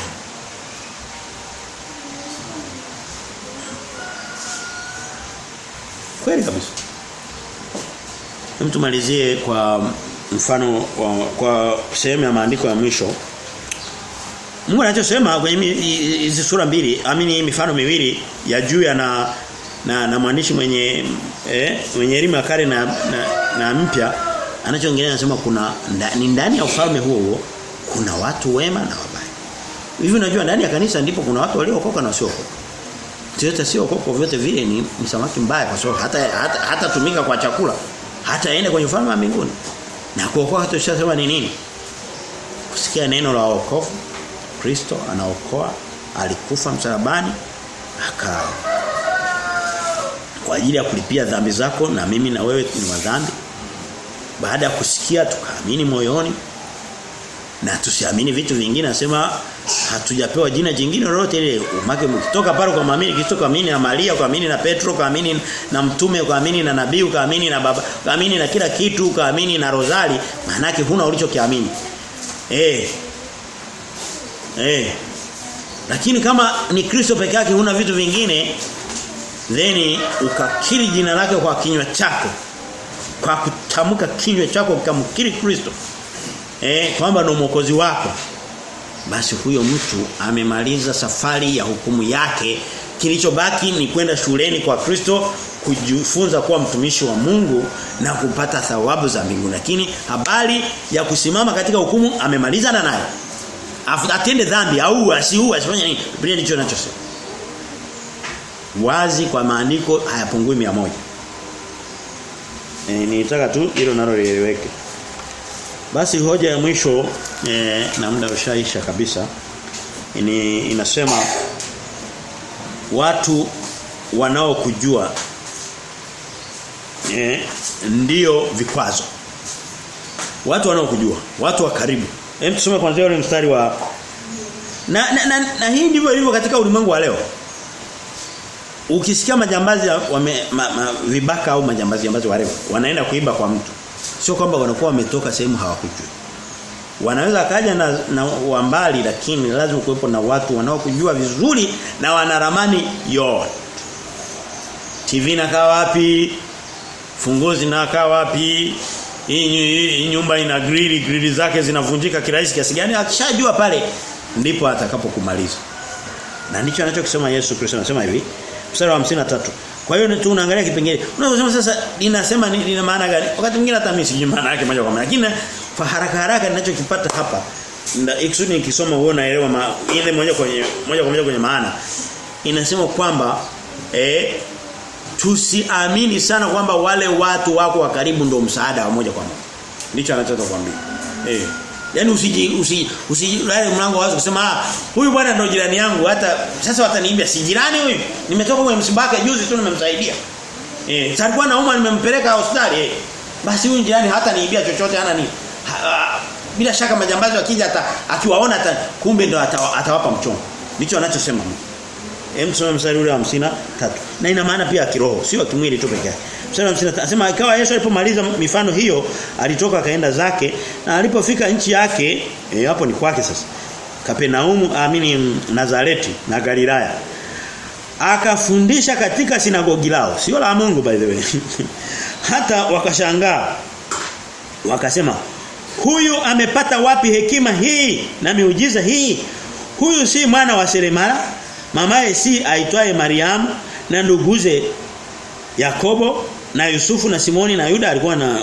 Kweli kabisa. Hem tumalizie kwa mfano wa, kwa sehemu ya maandiko ya mwisho. Mungu anachosema kwenye hizi sura mbili, amini mifano miwili ya juu ya na na, na mwandishi mwenye eh, mwenye elimu kale na, na, na mpya anachoongelea anasema kuna ndani ndani ya ufalme huo huo kuna watu wema na wabaya. Hivi unajua ndani ya kanisa ndipo kuna watu waliookoka na wasiookoka. Yote sio koko vyote vile ni, ni samaki mbaya kwa sababu hata hata, hata tumika kwa chakula hata aende kwenye ufalme wa mbinguni. Na kuokoa tushasema ni nini? Kusikia neno la wokovu. Kristo anaokoa, alikufa msalabani, aka kwa ajili ya kulipia dhambi zako na mimi na wewe ni wa dhambi. Baada ya kusikia tukaamini moyoni na tusiamini vitu vingine. Nasema hatujapewa jina jingine lolote ile umake mkitoka pale kwa maamini kitoka kaamini na Maria kaamini na Petro kaamini na mtume kaamini na nabii kaamini na baba kaamini na kila kitu kaamini na rozari maana yake huna ulichokiamini. Eh. Eh. Lakini kama ni Kristo peke yake huna vitu vingine then ukakiri jina lake kwa kinywa chako. Kwa kutamka kinywa chako ukamkiri Kristo. Eh kwamba ndo mwokozi wako. Basi huyo mtu amemaliza safari ya hukumu yake. Kilichobaki ni kwenda shuleni kwa Kristo kujifunza kuwa mtumishi wa Mungu na kupata thawabu za mbinguni lakini habari ya kusimama katika hukumu amemaliza na nayo atende dhambi au asiue asifanye nini? Biblia ndicho inachosema wazi kwa maandiko hayapungui mia moja e, nitaka tu hilo nalo lieleweke basi hoja ya mwisho e, na muda ushaisha kabisa ni inasema watu wanaokujua e, ndio vikwazo. Watu wanaokujua, watu wa karibu. Hem tusome kwanza ule mstari wa na, na, na, na hii ndivyo ilivyo katika ulimwengu wa leo. Ukisikia majambazi wame, ma, ma, vibaka au majambazi jambazi wale wanaenda kuiba kwa mtu. Sio kwamba wanakuwa wametoka sehemu hawakujui. Wanaweza kaja na, na wambali lakini lazima kuwepo na watu wanaokujua vizuri na wanaramani yote. TV nakaa wapi? Funguzi nakaa wapi? Hii nyumba ina grili, grili zake zinavunjika kirahisi kiasi gani? Akishajua pale ndipo atakapokumaliza. Na ndicho anachokisema Yesu Kristo anasema hivi. Mstari wa 53. Kwa hiyo tu unaangalia kipengele. Unaweza sasa linasema ni lina maana gani? Wakati mwingine hata mimi sijui maana yake moja kwa moja. Lakini kwa haraka haraka ninachokipata hapa ikusudi nikisoma uone naelewa ma, ile moja kwenye moja kwa moja kwenye maana. Inasema kwamba eh tusiamini sana kwamba wale watu wako wa karibu ndio msaada wa moja kwa moja. Ndicho anachotaka kuambia. Eh Yaani usiji usiji usiji mlango wazi kusema ah huyu bwana ndio jirani yangu hata sasa wataniimbia si jirani huyu nimetoka kwenye msiba wake juzi tu nimemsaidia. Eh alikuwa nauma nimempeleka hospitali eh basi huyu jirani hata niibia chochote hana nini. Ha, bila shaka majambazi wakija hata akiwaona hata kumbe ndio atawa, atawapa mchongo. Ndicho anachosema Mungu. Hem tusome mstari ule wa 53. Na ina maana pia kiroho, sio kimwili tu pekee. Mstari wa 53 anasema ikawa Yesu alipomaliza mifano hiyo, alitoka akaenda zake na alipofika nchi yake, e, hapo ni kwake sasa. Kapenaumu, amini Nazareti na Galilaya. Akafundisha katika sinagogi lao, sio la Mungu by the way. *laughs* Hata wakashangaa. Wakasema, "Huyu amepata wapi hekima hii na miujiza hii? Huyu si mwana wa seremala?" Mamaye si aitwaye Mariamu na nduguze Yakobo na Yusufu na Simoni na Yuda alikuwa na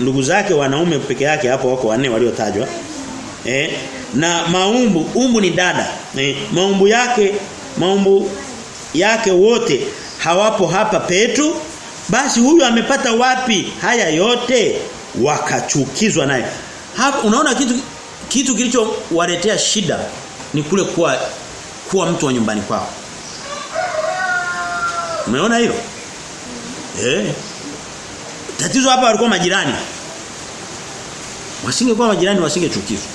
ndugu zake wanaume peke yake hapo wako wanne waliotajwa. Eh, na maumbu, umbu ni dada. Eh, maumbu yake, maumbu yake wote hawapo hapa petu. Basi huyu amepata wapi haya yote? Wakachukizwa naye. Unaona kitu kitu kilichowaletea shida ni kule kuwa kuwa mtu wa nyumbani kwao. Umeona hilo? Eh. Tatizo hapa walikuwa majirani. Wasingekuwa majirani wasingechukizwa.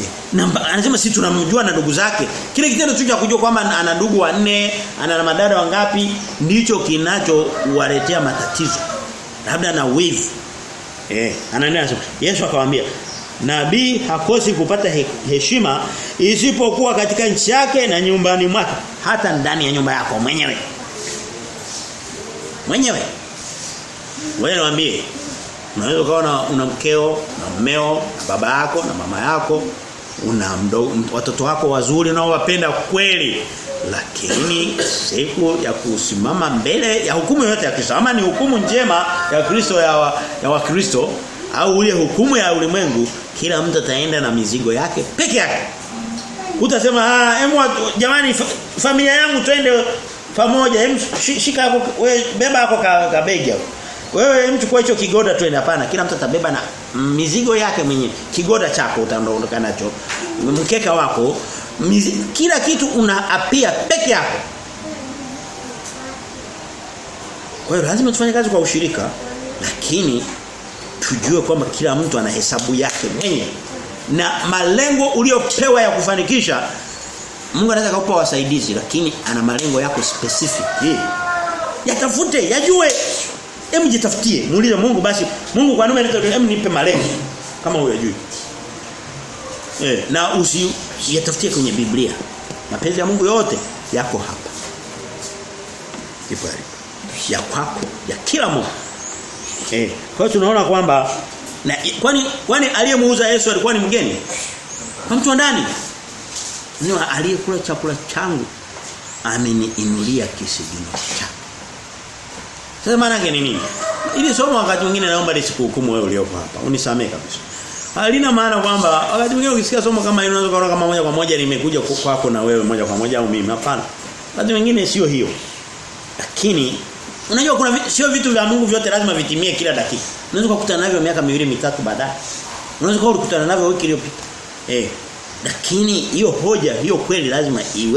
Eh. Namba anasema sisi tunamjua na ndugu zake. Kile kitendo tu cha kujua kwamba ana ndugu wanne, ana na madada wangapi ndicho kinachowaletea matatizo. Labda na wivu. Eh, anaendelea Yesu akamwambia Nabii hakosi kupata heshima isipokuwa katika nchi yake na nyumbani mwake hata ndani ya nyumba yako mwenyewe. Mwenyewe. Wewe niambie. Unaweza ukaona una mkeo, na mmeo, na baba yako, na mama yako, una mdo, watoto wako wazuri unaowapenda kweli. Lakini siku ya kusimama mbele ya hukumu yote ya Kristo ama ni hukumu njema ya Kristo ya wa, ya Wakristo au ile hukumu ya ulimwengu kila mtu ataenda na mizigo yake peke yake. Utasema ah hemu jamani familia yangu twende pamoja hem shika hapo wewe beba hapo ka, ka begi hapo. Wewe mchukua hicho kigoda twende hapana kila mtu atabeba na mizigo yake mwenye Kigoda chako utaondoka nacho. Mkeka wako mizi, kila kitu unaapia peke yako. Kwa hiyo lazima tufanye kazi kwa ushirika lakini tujue kwamba kila mtu ana hesabu yake mwenye na malengo uliopewa ya kufanikisha Mungu anaweza kukupa wasaidizi lakini ana malengo yako specific. Hii. Yatafute, yajue. Hebu jitafutie. Muulize Mungu basi, Mungu kwa nini hem nipe malengo kama huyajui. Eh, na usi yatafutie kwenye Biblia. Mapenzi ya Mungu yote yako hapa. Ipo ya kwako, ya kila mmoja. Eh, kwa hiyo tunaona kwamba na kwani kwani aliyemuuza Yesu alikuwa ni mgeni? Kwa mtu wa ndani. Ni aliyekula chakula changu ameniinulia kisigino chake. Sasa maana yake ni nini? Ili somo wakati mwingine naomba lisikuhukumu wewe uliopo hapa. Unisamee kabisa. Halina maana kwamba wakati mwingine ukisikia somo kama hilo unaweza kuona kama moja kwa moja limekuja kwako na wewe moja kwa moja au mimi. Hapana. Wakati mwingine sio hiyo. Lakini Unajua kuna sio vitu vya Mungu vyote lazima vitimie kila dakika. Unaweza kukutana navyo miaka miwili mitatu baadaye. Unaweza kukutana navyo wiki iliyopita. Eh. Lakini hiyo hoja, hiyo kweli lazima iwe